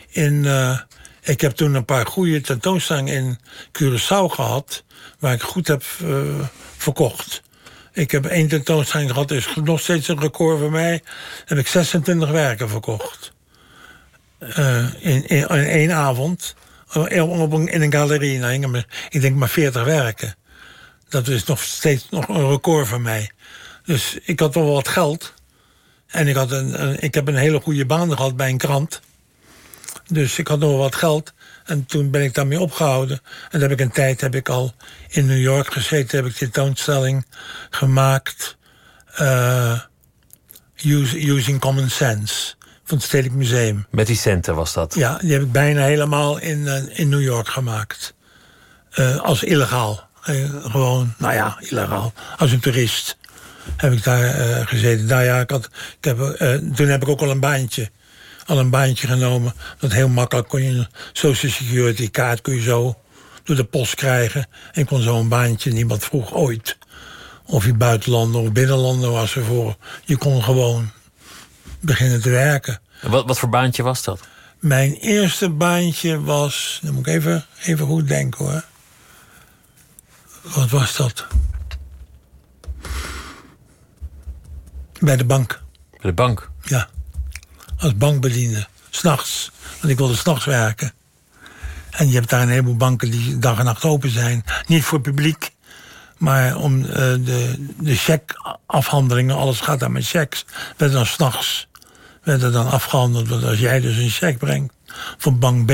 in uh, ik heb toen een paar goede tentoonstellingen in Curaçao gehad... waar ik goed heb uh, verkocht. Ik heb één tentoonstelling gehad, is nog steeds een record voor mij. heb ik 26 werken verkocht. Uh, in, in, in, één avond. Op een, in een galerie. Nou, hingen ik denk maar 40 werken. Dat is nog steeds nog een record voor mij. Dus ik had wel wat geld. En ik, had een, ik heb een hele goede baan gehad bij een krant. Dus ik had nog wel wat geld. En toen ben ik daarmee opgehouden. En dan heb ik een tijd heb ik al in New York gezeten. Heb ik tentoonstelling gemaakt. Use, using Common Sense van het Stedelijk Museum. Met die centen was dat? Ja, die heb ik bijna helemaal in, uh, in New York gemaakt. Uh, als illegaal. Uh, gewoon, nou ja, illegaal. Als een toerist. heb ik daar gezeten. Nou ja, ik had, ik heb, toen heb ik ook al een baantje al een baantje genomen. Dat heel makkelijk kon je een social security kaart kun je zo door de post krijgen. En kon zo een baantje. Niemand vroeg ooit of je buitenlander of binnenlander was ervoor. Je kon gewoon beginnen te werken. wat, wat voor baantje was dat? Mijn eerste baantje was... Dan moet ik even, even goed denken hoor. Wat was dat? Bij de bank. Bij de bank? Ja als bankbediende. S'nachts. Want ik wilde s'nachts werken. En je hebt daar een heleboel banken die dag en nacht open zijn. Niet voor publiek, maar om uh, de, de cheque-afhandelingen, alles gaat daar met checks, werden dan s'nachts werden dan afgehandeld. Want als jij dus een cheque brengt van bank B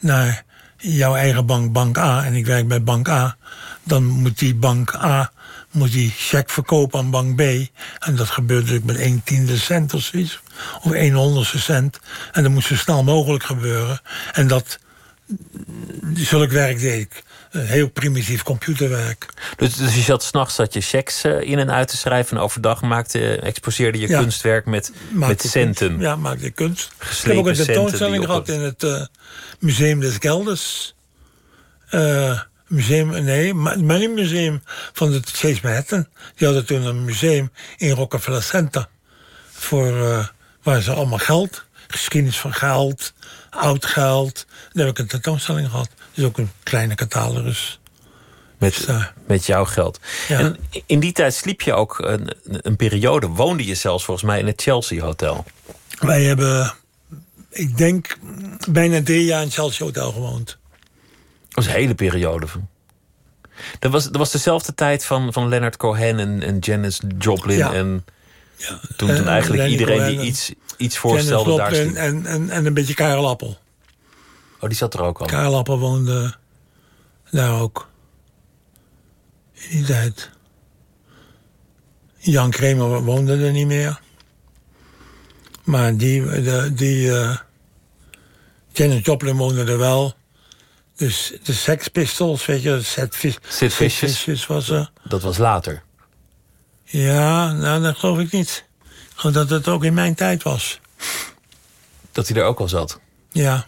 naar jouw eigen bank, bank A, en ik werk bij bank A, dan moet die bank A moet die cheque verkopen aan bank B. En dat gebeurt natuurlijk met 1 tiende cent of zoiets. Of 1 honderdste cent. En dat moet zo snel mogelijk gebeuren. En dat, zulk werk deed ik. Heel primitief computerwerk. Dus, dus je zat s'nachts dat je checks eh, in en uit te schrijven... en overdag maakte, exposeerde je kunstwerk met, met centen. Ja, maakte kunst. ik heb ook een tentoonstelling gehad in het uh, Museum des Gelders. Uh, museum, nee, mijn museum van het Chase Manhattan. Die hadden toen een museum in Rockefeller Center. Voor, uh, waar ze allemaal geld, geschiedenis van geld, oud geld. Daar heb ik een tentoonstelling gehad. Dus ook een kleine catalogus. Met, dus, uh, met jouw geld. En in die tijd sliep je ook een, een periode, woonde je zelfs volgens mij in het Chelsea Hotel. Wij hebben, ik denk, bijna drie jaar in het Chelsea Hotel gewoond. Dat was een hele periode. Dat was, dat was dezelfde tijd van, van Leonard Cohen en, en Janis Joplin. En ja. toen, toen eigenlijk iedereen die iets, iets voorstelde daar en, en, en, en een beetje Karel Appel. Oh, die zat er ook al. Karel Appel woonde daar ook. In die tijd. Jan Kramer woonde er niet meer. Maar die, de, die uh, Janis Joplin woonde er wel. Dus de Sex Pistols, weet je, Sid, Vicious was er. Dat was later? Ja, nou, dat geloof ik niet. Gewoon dat het ook in mijn tijd was. Dat hij er ook al zat? Ja.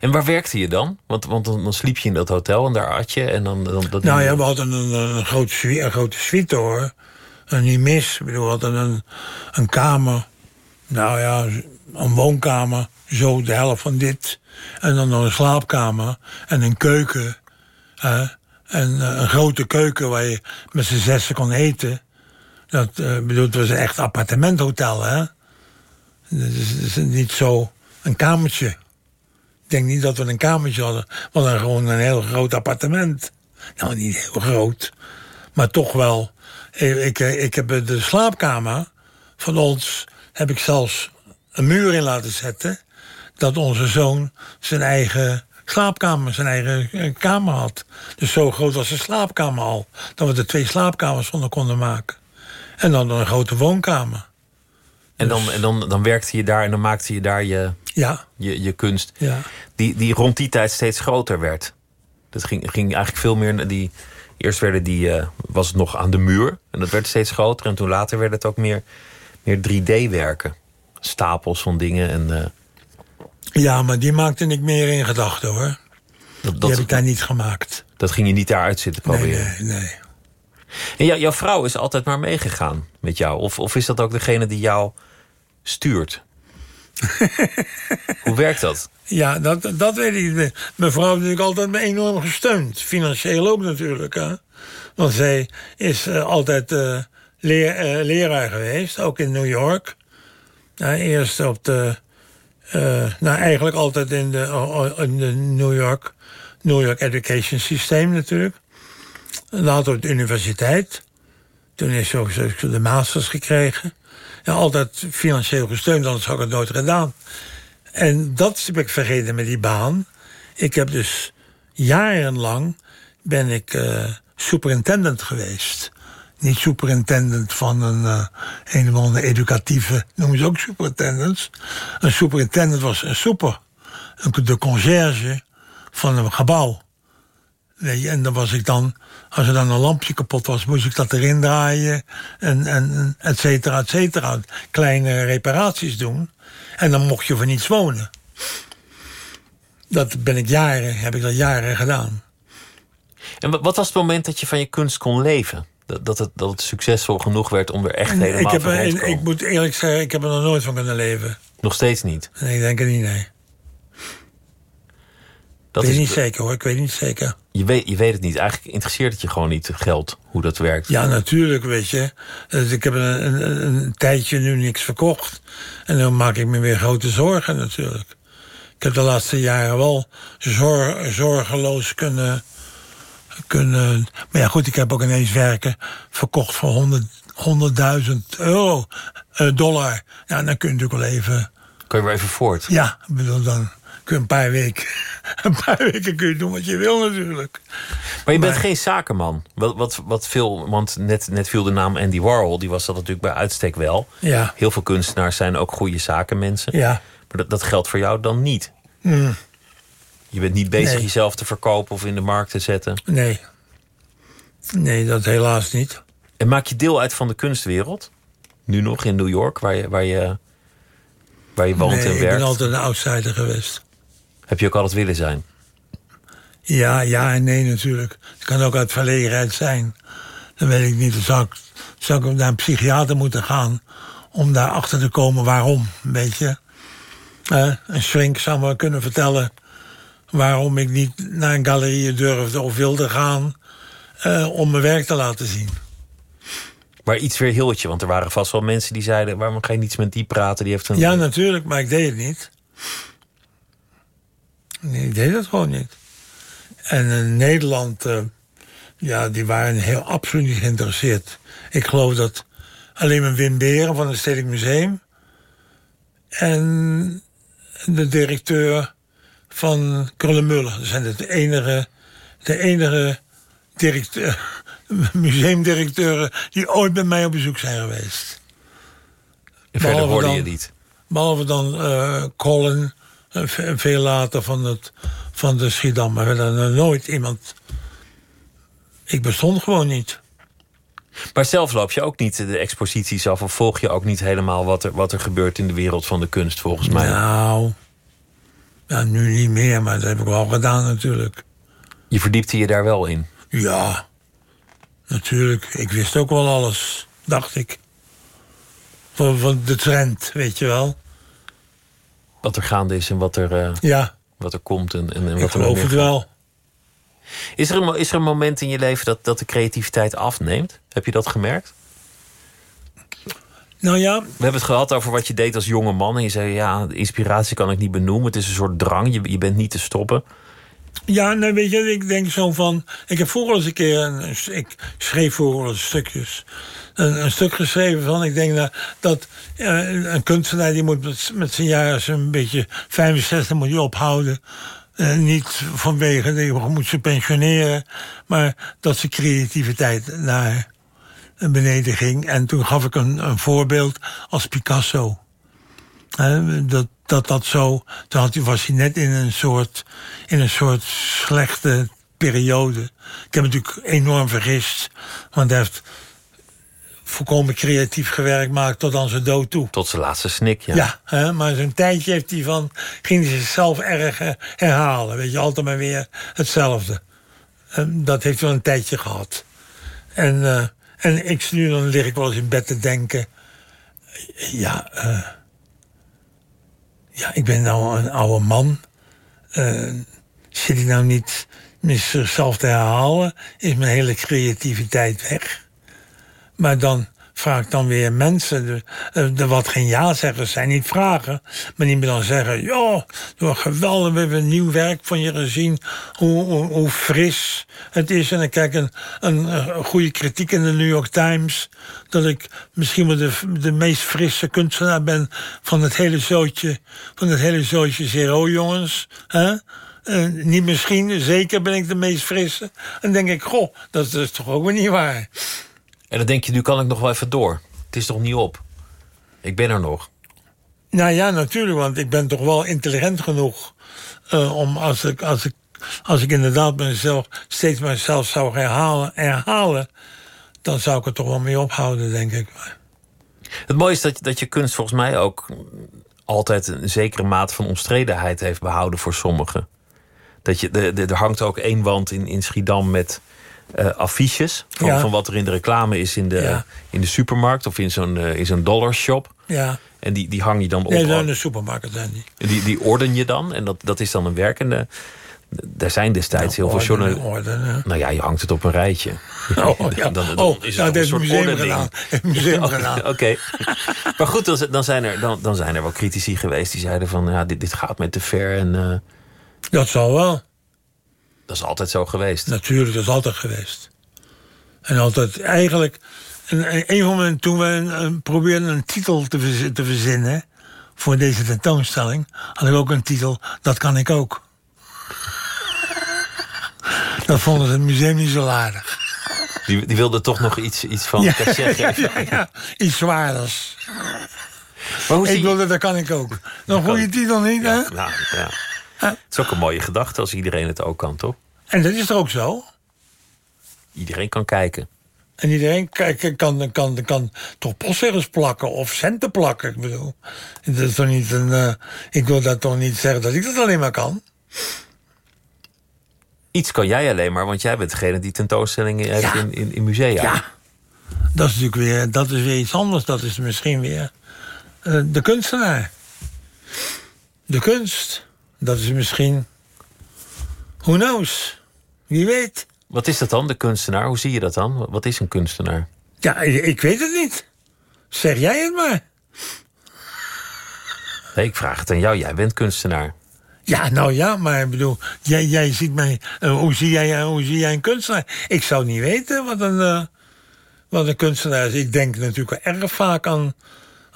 En waar werkte je dan? Want, want dan, sliep je in dat hotel en daar at je. En dan, dan, dat nou ja, we hadden een, een, grote, suite, een grote suite hoor. En niet mis. Ik bedoel, we hadden een, een kamer. Nou ja, een woonkamer. Zo de helft van dit. En dan nog een slaapkamer en een keuken. en eh, een grote keuken waar je met z'n zessen kon eten. Dat uh, bedoel, het was een echt appartementhotel, hè? Het is, niet zo een kamertje. Denk niet dat we een kamertje hadden. We hadden gewoon een heel groot appartement. Nou, niet heel groot, maar toch wel. Ik, ik, ik heb de slaapkamer van ons heb ik zelfs een muur in laten zetten dat onze zoon zijn eigen slaapkamer, zijn eigen eh, kamer had. Dus zo groot was de slaapkamer al. Dat we er twee slaapkamers van konden maken. En dan een grote woonkamer. En, dan, dus- en dan, dan werkte je daar en dan maakte je daar je, ja. je, je kunst. Ja. Die, die rond die tijd steeds groter werd. Dat ging, ging eigenlijk veel meer. Die, eerst werden die, uh, was het nog aan de muur. En dat werd steeds groter. En toen later werd het ook meer, meer 3D-werken. Stapels van dingen. En, uh, ja, maar die maakte ik meer in gedachten hoor. Dat, die heb ik daar niet gemaakt. Dat ging je niet daaruit zitten proberen? Nee, nee. nee. En jouw vrouw is altijd maar meegegaan met jou? Of, of is dat ook degene die jou stuurt? Hoe werkt dat? Ja, dat, dat weet ik niet. Mijn vrouw heeft natuurlijk altijd me enorm gesteund. Financieel ook natuurlijk. Hè? Want zij is uh, altijd leer, uh, leraar geweest, ook in New York. eerst op de nou, eigenlijk altijd in de, in New York, New York Education Systeem natuurlijk. Later op de universiteit. Toen is ze ook de masters gekregen. Altijd financieel gesteund, anders had ik het nooit gedaan. En dat heb ik vergeten met die baan. Ik heb dus jarenlang ben ik uh, superintendent geweest niet superintendent van een, uh, een of andere educatieve, noemen ze ook superintendents. Een superintendent was een super, de conciërge van een gebouw. Weet je, en dan was ik dan, als er dan een lampje kapot was, moest ik dat erin draaien. En, en et cetera, et cetera. Kleine reparaties doen. En dan mocht je voor niets wonen. Dat ben ik jaren, heb ik dat jaren gedaan. En wat was het moment dat je van je kunst kon leven? Dat, dat, het, dat het succesvol genoeg werd om er echt helemaal ik heb van te komen? Ik moet eerlijk zeggen, ik heb er nog nooit van kunnen leven. Nog steeds niet? Nee, ik denk het niet, nee. Dat ik weet is, niet zeker hoor, ik weet niet zeker. Je weet, je weet het niet. Eigenlijk interesseert het je gewoon niet, geld, hoe dat werkt. Ja, natuurlijk, weet je. Dus ik heb een, een, een, tijdje nu niks verkocht. En dan maak ik me weer grote zorgen natuurlijk. Ik heb de laatste jaren wel zor, zorgeloos kunnen, kunnen... Maar ja, goed, ik heb ook ineens werken verkocht voor 100.000 euro, uh, dollar. Ja, dan kun je natuurlijk wel even... Kun je weer even voort? Ja, ik bedoel, dan kun je een paar weken... Een paar weken kun je doen wat je wil natuurlijk. Maar je bent geen zakenman. Wat, wat, wat veel, want net, net viel de naam Andy Warhol. Die was dat natuurlijk bij uitstek wel. Ja. Heel veel kunstenaars zijn ook goede zakenmensen. Ja. Maar dat, dat geldt voor jou dan niet. Mm. Je bent niet bezig jezelf te verkopen of in de markt te zetten. Nee. Nee, dat helaas niet. En maak je deel uit van de kunstwereld? Nu nog in New York, waar je, waar je, waar je woont en werkt? ik ben altijd een outsider geweest. Heb je ook altijd willen zijn? Ja, ja en nee natuurlijk. Het kan ook uit verlegenheid zijn. Dan weet ik niet. Dan zou ik, zou ik naar een psychiater moeten gaan... om daarachter te komen waarom, weet je. Uh, een shrink zou me kunnen vertellen... waarom ik niet naar een galerie durfde of wilde gaan... Uh, om mijn werk te laten zien. Maar iets weer hield want er waren vast wel mensen die zeiden... waarom ga je niets met die praten? Die heeft een... Ja, natuurlijk, maar ik deed het niet. Nee, ik deed het gewoon niet. En in Nederland, uh, ja, die waren heel absoluut niet geïnteresseerd. Ik geloof dat alleen maar Wim Beren van het Stedelijk Museum... en de directeur van Krullenmuller. Dat zijn de enige, de enige directeur, *laughs* museumdirecteuren die ooit bij mij op bezoek zijn geweest. En verder hoorde je niet? Behalve dan uh, Colin, veel later van, het, van de Schiedam. Maar we hadden nooit iemand... Ik bestond gewoon niet. Maar zelf loop je ook niet de exposities af... of volg je ook niet helemaal wat er, wat er gebeurt in de wereld van de kunst, volgens mij? Nou, ja, nu niet meer, maar dat heb ik wel gedaan natuurlijk. Je verdiepte je daar wel in? Ja, natuurlijk. Ik wist ook wel alles, dacht ik. Van, van de trend, weet je wel. Wat er gaande is en wat er, uh, ja. wat er komt en, en, wat ik geloof het wel. Is er, een, is er een moment in je leven dat, dat de creativiteit afneemt? Heb je dat gemerkt? Nou ja. We hebben het gehad over wat je deed als jonge man. En je zei, ja, inspiratie kan ik niet benoemen. Het is een soort drang. Je, je bent niet te stoppen. Ja, nou weet je, ik denk zo van... Ik heb vroeger eens een keer... Een, ik schreef vroeger eens stukjes. Een, een, stuk geschreven van... Ik denk dat, dat uh, een kunstenaar die moet met, met zijn jaren... een beetje 65 moet je ophouden. Uh, niet vanwege dat moet ze pensioneren... maar dat zijn creativiteit naar beneden ging. En toen gaf ik een, een voorbeeld als Picasso. dat, dat dat zo. Toen had, was hij net in een soort, in een soort slechte periode. Ik heb natuurlijk enorm vergist. Want hij heeft volkomen creatief gewerkt gemaakt tot aan zijn dood toe. Tot zijn laatste snik, ja. Ja, hè, maar zo'n tijdje heeft hij van, ging hij zichzelf erg herhalen. Weet je, altijd maar weer hetzelfde. dat heeft wel een tijdje gehad. En, uh, en ik nu dan lig ik wel eens in bed te denken. Ja, uh, ja, ik ben nou een oude man. Uh, zit ik nou niet zichzelf te herhalen? Is mijn hele creativiteit weg? Maar dan vraag ik dan weer mensen, de, eh, de wat geen ja-zeggers zijn, niet vragen. Maar die me dan zeggen, ja, was geweldig, we hebben nieuw werk van je gezien. Hoe, hoe, fris het is. En ik kijk een, een, goede kritiek in de New York Times. Dat ik misschien wel de, de meest frisse kunstenaar ben van het hele zootje, van het hele zootje zero, jongens. Hè? Uh, niet misschien, zeker ben ik de meest frisse. En denk ik, goh, dat is toch ook weer niet waar. En dan denk je, nu kan ik nog wel even door. Het is toch niet op? Ik ben er nog. Nou ja, natuurlijk, want ik ben toch wel intelligent genoeg... Uh, om als ik, als ik als ik inderdaad mezelf steeds mezelf zou herhalen, herhalen, dan zou ik er toch wel mee ophouden, denk ik. Het mooie is dat, dat je kunst volgens mij ook altijd een zekere mate van omstredenheid heeft behouden voor sommigen. Dat je, de, de, er hangt ook één wand in, in Schiedam met uh, affiches van, van wat er in de reclame is in de, in de supermarkt of in zo'n uh, in zo'n dollarshop. Ja. En die, die hang je dan op. Nee, in de supermarkt zijn die. Die, die orden je dan en dat, dat is dan een werkende. Daar zijn destijds heel veel journalisten. Nou ja, je hangt het op een rijtje. *laughs* Oh, *laughs* ja. dan, dan oh, is het nou, een soort museum gedaan. museum *laughs* gedaan. Oké. Maar goed, dan, zijn er, dan, dan zijn er wel critici geweest die zeiden van ja, dit, dit gaat met te ver. En, uh, dat zal wel. Dat is altijd zo geweest. Natuurlijk, dat is altijd geweest. En altijd eigenlijk. En een moment toen we een, probeerden een titel te, te verzinnen voor deze tentoonstelling, had ik ook een titel. Dat kan ik ook. Dat vonden ze het museum niet zo aardig. Die, die wilde toch nog iets, iets van ja, cachet geven. Ja, ja, iets zwaarders. Maar ik wilde, dat kan ik ook. Nog goede titel niet, hè? Nou, ja. Het is ook een mooie gedachte als iedereen het ook kan, toch? En dat is er ook zo. Iedereen kan kijken. En iedereen kan, kan, kan, kan toch postzegels plakken of centen plakken. Ik bedoel, dat is toch niet een, uh, ik wil dat toch niet zeggen dat ik dat alleen maar kan. Iets kan jij alleen maar, want jij bent degene die tentoonstellingen heeft in, in, in, musea. Ja, dat is natuurlijk weer, dat is weer iets anders. Dat is misschien weer uh, de kunstenaar. De kunst. Dat is misschien. Who knows? Wie weet. Wat is dat dan, de kunstenaar? Hoe zie je dat dan? Wat is een kunstenaar? Ja, ik weet het niet. Zeg jij het maar. Nee, ik vraag het aan jou. Jij bent kunstenaar. Ja, nou ja, maar ik bedoel, jij, jij ziet mij. Uh, hoe, zie jij, hoe zie jij een kunstenaar? Ik zou niet weten wat een, uh, wat een kunstenaar is. Ik denk natuurlijk erg vaak aan,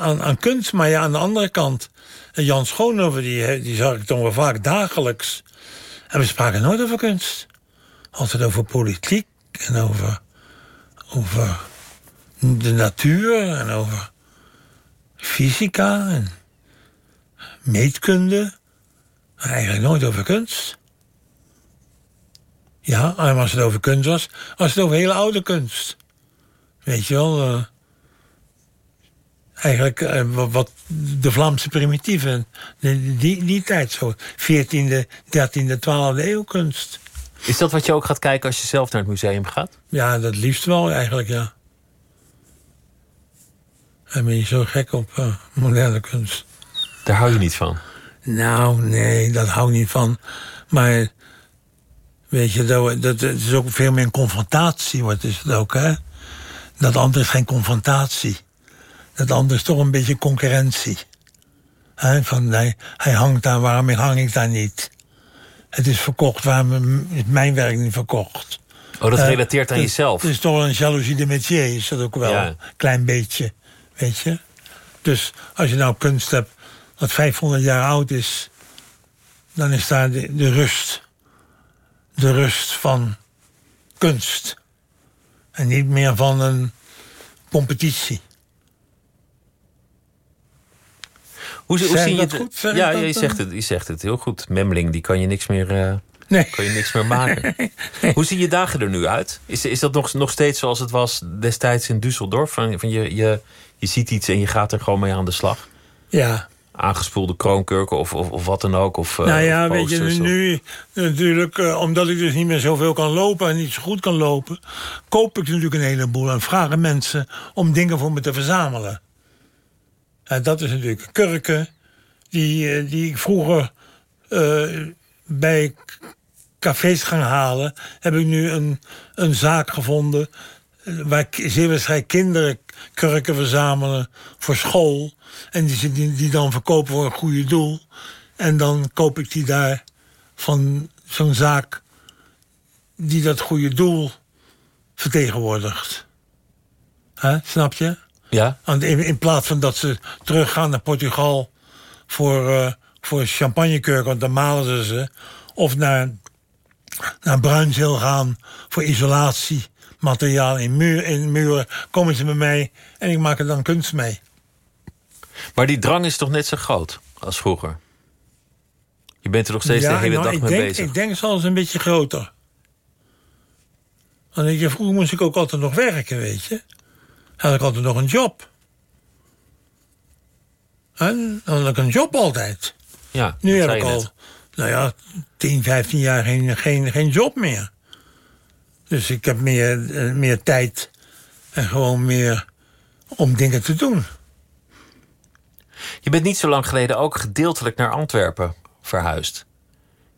aan, kunst. Maar ja, aan de andere kant. Jan Schoonhoven, die, die zag ik toch wel vaak dagelijks. En we spraken nooit over kunst. Altijd over politiek en over, over de natuur en over fysica en meetkunde. Eigenlijk nooit over kunst. Ja, als het over kunst was, was het over hele oude kunst. Weet je wel, uh, eigenlijk uh, wat de Vlaamse primitieven, die, die, die tijd zo, 14e, 13e, 12e eeuw kunst. Is dat wat je ook gaat kijken als je zelf naar het museum gaat? Ja, dat liefst wel eigenlijk, ja. Ik ben je zo gek op uh, moderne kunst. Daar hou je niet van? Nou, nee, dat hou ik niet van. Maar, weet je, dat, is ook veel meer een confrontatie, wat is het ook, hè? Dat andere is geen confrontatie. Dat andere is toch een beetje concurrentie. He, van, hij, hij hangt daar, waarom hang ik daar niet? Het is verkocht, waarom is mijn werk niet verkocht? Oh, dat uh, relateert aan jezelf? Het is toch een jaloezie de métier, is dat ook wel. Een klein beetje, weet je? Dus als je nou kunst hebt wat 500 jaar oud is... dan is daar de, de rust. De rust van kunst. En niet meer van een competitie. Hoe, hoe zie je het? Goed? ja, je, zegt het, je zegt het heel goed. Memmeling, die kan je niks meer, uh, nee. kan je niks meer maken. *laughs* Hoe zien je dagen er nu uit? Is, is dat nog, nog steeds zoals het was destijds in Düsseldorf? Van, van je, je, je ziet iets en je gaat er gewoon mee aan de slag? Ja. Aangespoelde kroonkurken of, of, of wat dan ook? Of, uh, nou ja, weet je, nu natuurlijk, uh, omdat ik dus niet meer zoveel kan lopen en niet zo goed kan lopen, koop ik natuurlijk een heleboel en vragen mensen om dingen voor me te verzamelen. En dat is natuurlijk kurken die, eh, die ik vroeger uh, bij cafés gaan halen. Heb ik nu een, een zaak gevonden eh, waar zeer waarschijnlijk kinderen kurken verzamelen voor school. En die, die, dan verkopen voor een goede doel. En dan koop ik die daar van zo'n zaak die dat goede doel vertegenwoordigt. Snap je? Ja. In, in plaats van dat ze teruggaan naar Portugal voor, uh, voor champagnekurk, want dan malen ze ze. Of naar, naar Bruinzeel gaan voor isolatiemateriaal in, muur, in muren. Komen ze bij mij en ik maak er dan kunst mee. Maar die drang is toch net zo groot als vroeger? Je bent er nog steeds de hele nou, dag mee denk, bezig. Ik denk zelfs een beetje groter. Want ik, vroeger moest ik ook altijd nog werken, weet je. Had ik altijd nog een job. En dan had ik een job altijd. Ja, Nu heb ik al, net. nou ja, 10, 15 jaar geen, geen, geen job meer. Dus ik heb meer, eh, meer tijd en gewoon meer om dingen te doen. Je bent niet zo lang geleden ook gedeeltelijk naar Antwerpen verhuisd.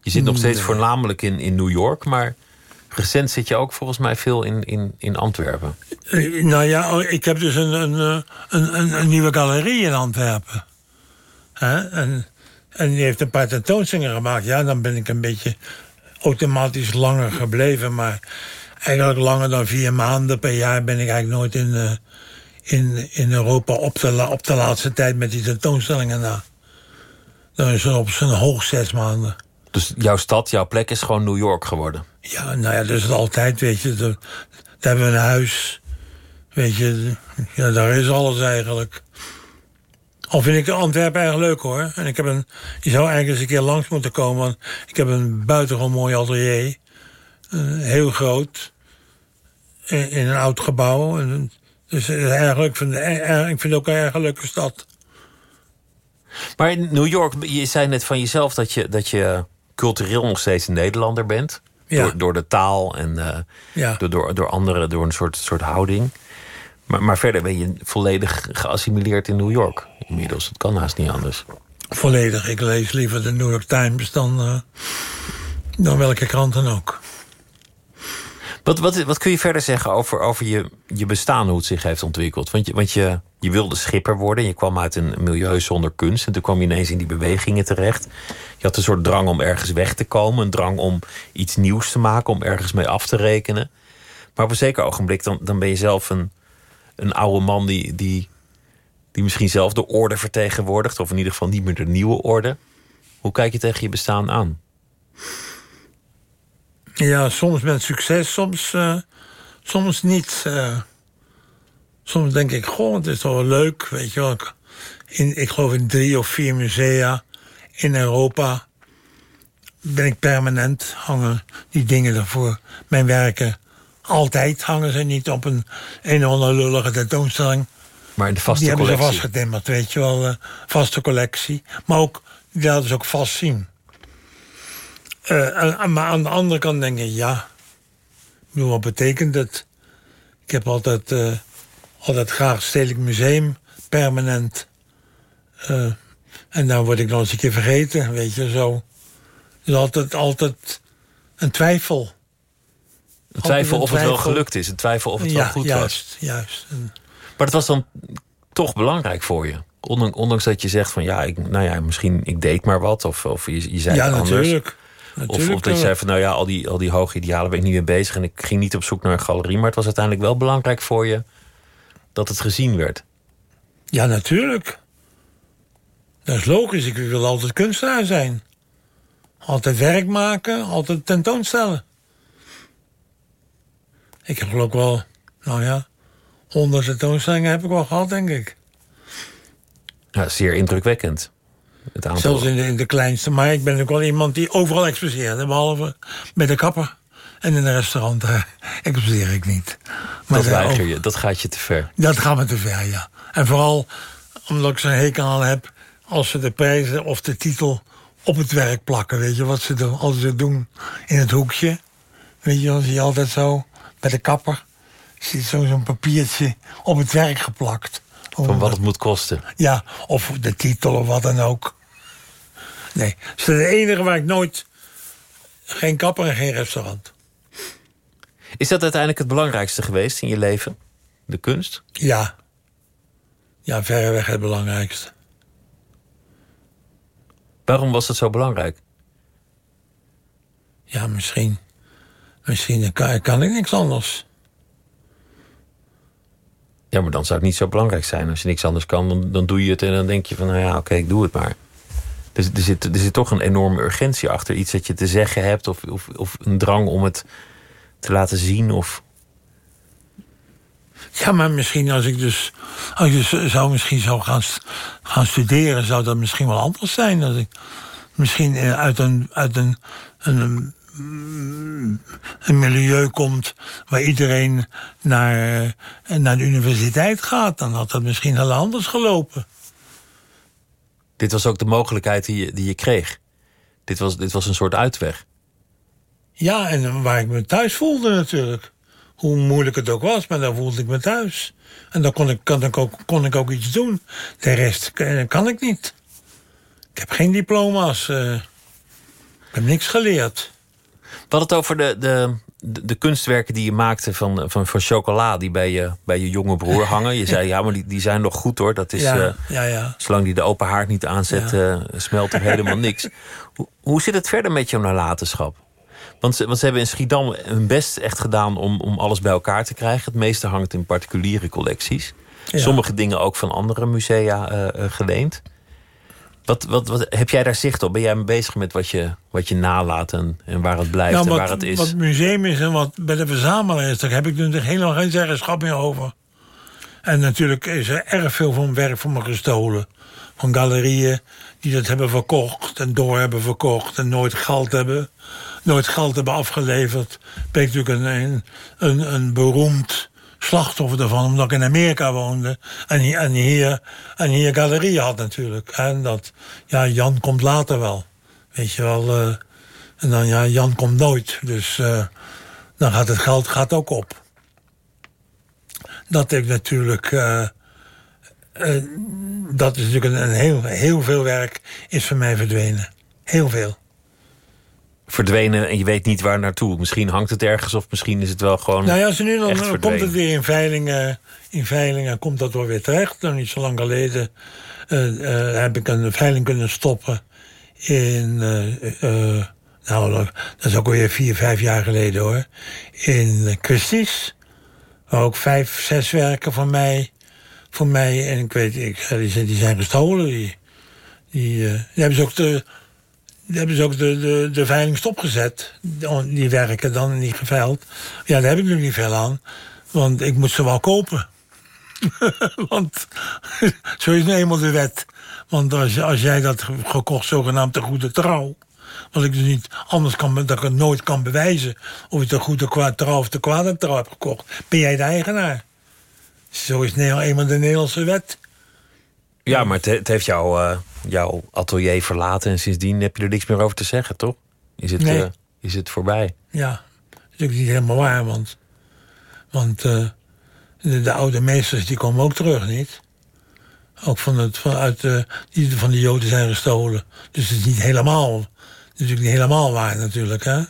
Je zit nog steeds voornamelijk in, in New York, maar recent zit je ook volgens mij veel in, in, in Antwerpen. Eh, Nou ja, oh, ik heb dus een, een, eh, een, een, een nieuwe galerie in Antwerpen. En, en die heeft een paar tentoonstellingen gemaakt. Ja, dan ben ik een beetje automatisch langer gebleven. Maar eigenlijk langer dan vier maanden per jaar ben ik eigenlijk nooit in, eh, in, in Europa op de, op de laatste tijd met die tentoonstellingen na. Dan is het op zijn hoog zes maanden. Dus jouw stad, jouw plek is gewoon New York geworden. Ja, nou ja, dat is altijd, weet je. Daar, hebben we een huis. Weet je, ja, daar is alles eigenlijk. Al vind ik Antwerpen erg leuk hoor. En ik heb een, je zou eigenlijk eens een keer langs moeten komen. Want ik heb een buitengewoon mooi atelier. Eh, heel groot. In, een oud gebouw. En, dus eigenlijk, vind, ik vind het ook een erg leuke stad. Maar New York, je zei net van jezelf dat je, dat je cultureel nog steeds een Nederlander bent. Ja. Door, door de taal en eh, Ja. door, door, door anderen, door een soort, soort houding. Maar, maar verder ben je volledig geassimileerd in New York. Inmiddels, het kan haast niet anders. Volledig. Ik lees liever de New York Times dan, eh, dan welke krant dan ook. Wat, wat, wat kun je verder zeggen over, over je, je bestaan, hoe het zich heeft ontwikkeld? Want, je, want je, je wilde schipper worden, je kwam uit een milieu zonder kunst... en toen kwam je ineens in die bewegingen terecht. Je had een soort drang om ergens weg te komen... een drang om iets nieuws te maken, om ergens mee af te rekenen. Maar op een zeker ogenblik, dan, dan ben je zelf een, een oude man... Die, die, die misschien zelf de orde vertegenwoordigt... of in ieder geval niet meer de nieuwe orde. Hoe kijk je tegen je bestaan aan? Ja, soms met succes, soms, eh, soms niet. eh. Soms denk ik, goh, het is toch wel leuk, weet je wel. Ik- In, ik geloof in drie of vier musea in Europa ben ik permanent hangen die dingen ervoor. Mijn werken altijd hangen ze niet op een een of andere lullige tentoonstelling. Maar in de vaste die hebben ze collectie. vastgetimmerd, weet je wel. eh, vaste collectie. Maar ook, die laten ze ook vast zien. Eh, maar aan de andere kant denk ik, ja. Ik bedoel, wat betekent het? Ik heb altijd, eh, altijd graag Stedelijk Museum, permanent. Eh, en dan word ik nog eens een keer vergeten, weet je, zo. Dus altijd, altijd een twijfel. Een twijfel een of het wel gelukt is. Een twijfel of het wel goed was. juist, juist. Maar het was dan toch belangrijk voor je. Ondanks, ondanks dat je zegt van ja, ik, nou ja, misschien ik deed maar wat. Of, of je, je zei ja, anders. natuurlijk. Of, natuurlijk of dat je zei van nou ja, al die, al die hoge idealen ben ik niet mee bezig. En ik ging niet op zoek naar een galerie. Maar het was uiteindelijk wel belangrijk voor je dat het gezien werd. Ja, natuurlijk. Dat is logisch. Ik wil altijd kunstenaar zijn. Altijd werk maken, altijd tentoonstellen. Ik heb geloof ik wel, nou ja, honderd tentoonstellingen heb ik wel gehad, denk ik. Ja, zeer indrukwekkend. Het aantal. Zelfs in de, in de kleinste. Maar ik ben ook wel iemand die overal exposeert. Behalve met de kapper en in een restaurant. Daar *laughs* exposeer ik niet. Maar dat weiger je. Dat gaat je te ver. Dat gaat me te ver, ja. En vooral omdat ik zo'n hekel aan heb... als ze de prijzen of de titel op het werk plakken. Weet je, wat ze doen, als ze doen in het hoekje. Weet je, dan zie je altijd zo, bij de kapper... zit zo- zo'n papiertje op het werk geplakt. Van wat het moet kosten. Ja, of de titel of wat dan ook. Nee, dat is de enige waar ik nooit... geen kapper en geen restaurant. Is dat uiteindelijk het belangrijkste geweest in je leven? De kunst? Ja. Ja, verreweg het belangrijkste. Waarom was het zo belangrijk? Ja, misschien. Misschien kan, kan ik niks anders. Ja, maar dan zou het niet zo belangrijk zijn. Als je niks anders kan, dan, dan doe je het en dan denk je van, nou ja, oké, ik doe het maar. Dus er zit, er zit toch een enorme urgentie achter. Iets dat je te zeggen hebt of, of, of een drang om het te laten zien. Of... Ja, maar misschien als ik dus, als ik dus zou misschien zou gaan, gaan studeren, zou dat misschien wel anders zijn. Dat ik, misschien uit een, uit een, een, een milieu komt waar iedereen naar, naar de universiteit gaat, dan had dat misschien heel anders gelopen. Dit was ook de mogelijkheid die je, die je kreeg. Dit was, dit was een soort uitweg. Ja, en waar ik me thuis voelde natuurlijk. Hoe moeilijk het ook was, maar daar voelde ik me thuis. En dan kon ik, kon ik, ook, kon ik ook iets doen. De rest kan ik niet. Ik heb geen diploma's. Uh, ik heb niks geleerd. We hadden het over de, de, de, kunstwerken die je maakte van, van, van chocola... die bij je, bij je jonge broer *laughs* hangen. Je zei, ja, maar die, die zijn nog goed hoor. Dat is, ja, uh, ja, ja. Zolang die de open haard niet aanzet, uh, smelt er helemaal *laughs* niks. Hoe, hoe zit het verder met je nalatenschap? Want ze, want ze hebben in Schiedam hun best echt gedaan om, om alles bij elkaar te krijgen. Het meeste hangt in particuliere collecties. Sommige dingen ook van andere musea uh, geleend. Wat, wat, wat, heb jij daar zicht op? Ben jij bezig met wat je, wat je nalaat en, en waar het blijft nou, en waar het is? Wat museum is en wat bij de verzamelaar is, daar heb ik natuurlijk helemaal geen zeggenschap meer over. En natuurlijk is er erg veel van werk van me gestolen. Van galerieën die dat hebben verkocht en door hebben verkocht en nooit geld hebben nooit geld hebben afgeleverd. Ben ik natuurlijk een, een, een beroemd slachtoffer daarvan, omdat ik in Amerika woonde. En hier, en hier, en hier galerie had natuurlijk. En dat, ja, Jan komt later wel. Weet je wel. Uh, en dan, ja, Jan komt nooit. Dus uh, dan gaat het geld gaat ook op. Dat ik natuurlijk... Uh, dat is natuurlijk een, een heel, heel veel werk is voor mij verdwenen. Heel veel verdwenen en je weet niet waar naartoe. Misschien hangt het ergens of misschien is het wel gewoon. Nou ja, ze nu dan, dan komt het weer in veilingen. In veilingen komt dat wel weer terecht. Dan niet zo lang geleden uh, uh, heb ik een veiling kunnen stoppen in. Uh, nou, dat is ook alweer vier, vijf jaar geleden hoor. In Christie's. Waar ook vijf, zes werken van mij. Voor mij, en ik weet, ik, die, zijn, die zijn gestolen. Die, die, die hebben ze ook de, hebben ze ook de, de, de veiling stopgezet. Die werken dan niet geveild. Ja, daar heb ik nu niet veel aan. Want ik moet ze wel kopen. *laughs* want zo is nu eenmaal de wet. Want als, als jij dat gekocht zogenaamd de goede trouw... wat ik dus niet anders kan, dat ik het nooit kan bewijzen... of je de goede kwaad trouw of de kwade trouw hebt gekocht... ben jij de eigenaar. Zo is nou eenmaal de Nederlandse wet. Ja, maar het, het heeft jou... Uh jouw atelier verlaten en sindsdien heb je er niks meer over te zeggen, toch? Is het, nee. uh, is het voorbij? Ja, dat is natuurlijk niet helemaal waar, want, want uh, de, de, oude meesters die komen ook terug, niet? Ook van het, vanuit, die van de Joden zijn gestolen. Dus het is niet helemaal, natuurlijk niet helemaal waar natuurlijk, hè?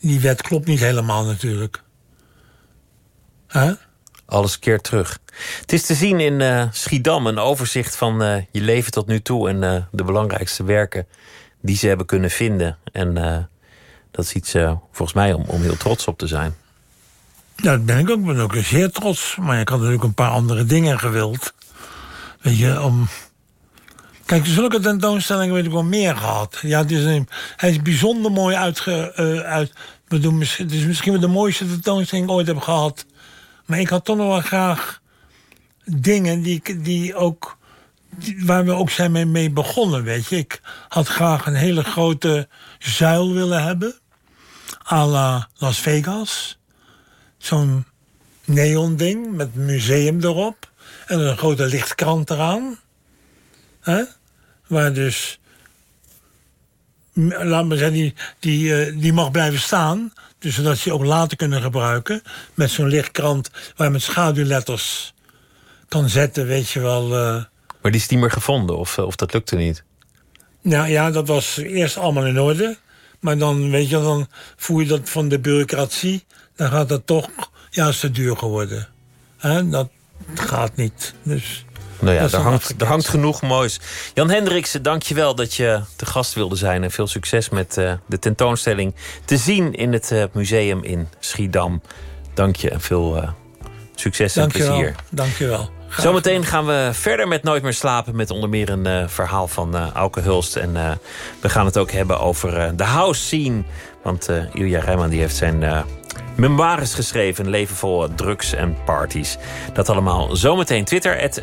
Die wet klopt niet helemaal natuurlijk. Hè? Alles keert terug. Het is te zien in uh, Schiedam een overzicht van uh, je leven tot nu toe en uh, de belangrijkste werken die ze hebben kunnen vinden. En dat is iets volgens mij om, om heel trots op te zijn. Ja, dat ben ik ook. Ik ben ook zeer trots. Maar ik had natuurlijk een paar andere dingen gewild. Weet je, om. Kijk, zulke tentoonstellingen weet ik wel meer gehad. Ja, het is een, hij is bijzonder mooi uitge. uit, bedoel, het is misschien wel de mooiste tentoonstelling ik ooit heb gehad. Maar ik had toch nog wel graag dingen die, die ook, waar we ook zijn mee, begonnen, weet je. Ik had graag een hele grote zuil willen hebben. à la Las Vegas. Zo'n neon ding met museum erop. En een grote lichtkrant eraan. Hè? Waar dus laat maar zeggen, die, die, uh, die mag blijven staan. Dus zodat ze ook later kunnen gebruiken. Met zo'n lichtkrant waar je met schaduwletters kan zetten, weet je wel. Uh... Maar die is niet meer gevonden, of, of dat lukte niet? Nou ja, dat was eerst allemaal in orde. Maar dan, weet je, dan voel je dat van de bureaucratie. Dan gaat dat toch juist te duur geworden. He? Dat gaat niet. Dus nou ja, er hangt, er hangt genoeg moois. Jan Hendriksen, dank je wel dat je te gast wilde zijn. En veel succes met uh, de tentoonstelling te zien in het uh, museum in Schiedam. Dank je en veel uh, succes en plezier. Dank je wel. Zometeen gaan we verder met Nooit meer slapen... met onder meer een verhaal van Auke Hulst. En we gaan het ook hebben over de house scene. Want Ilja Rijman die heeft zijn memoires geschreven. Leven vol drugs en parties. Dat allemaal zometeen Twitter, het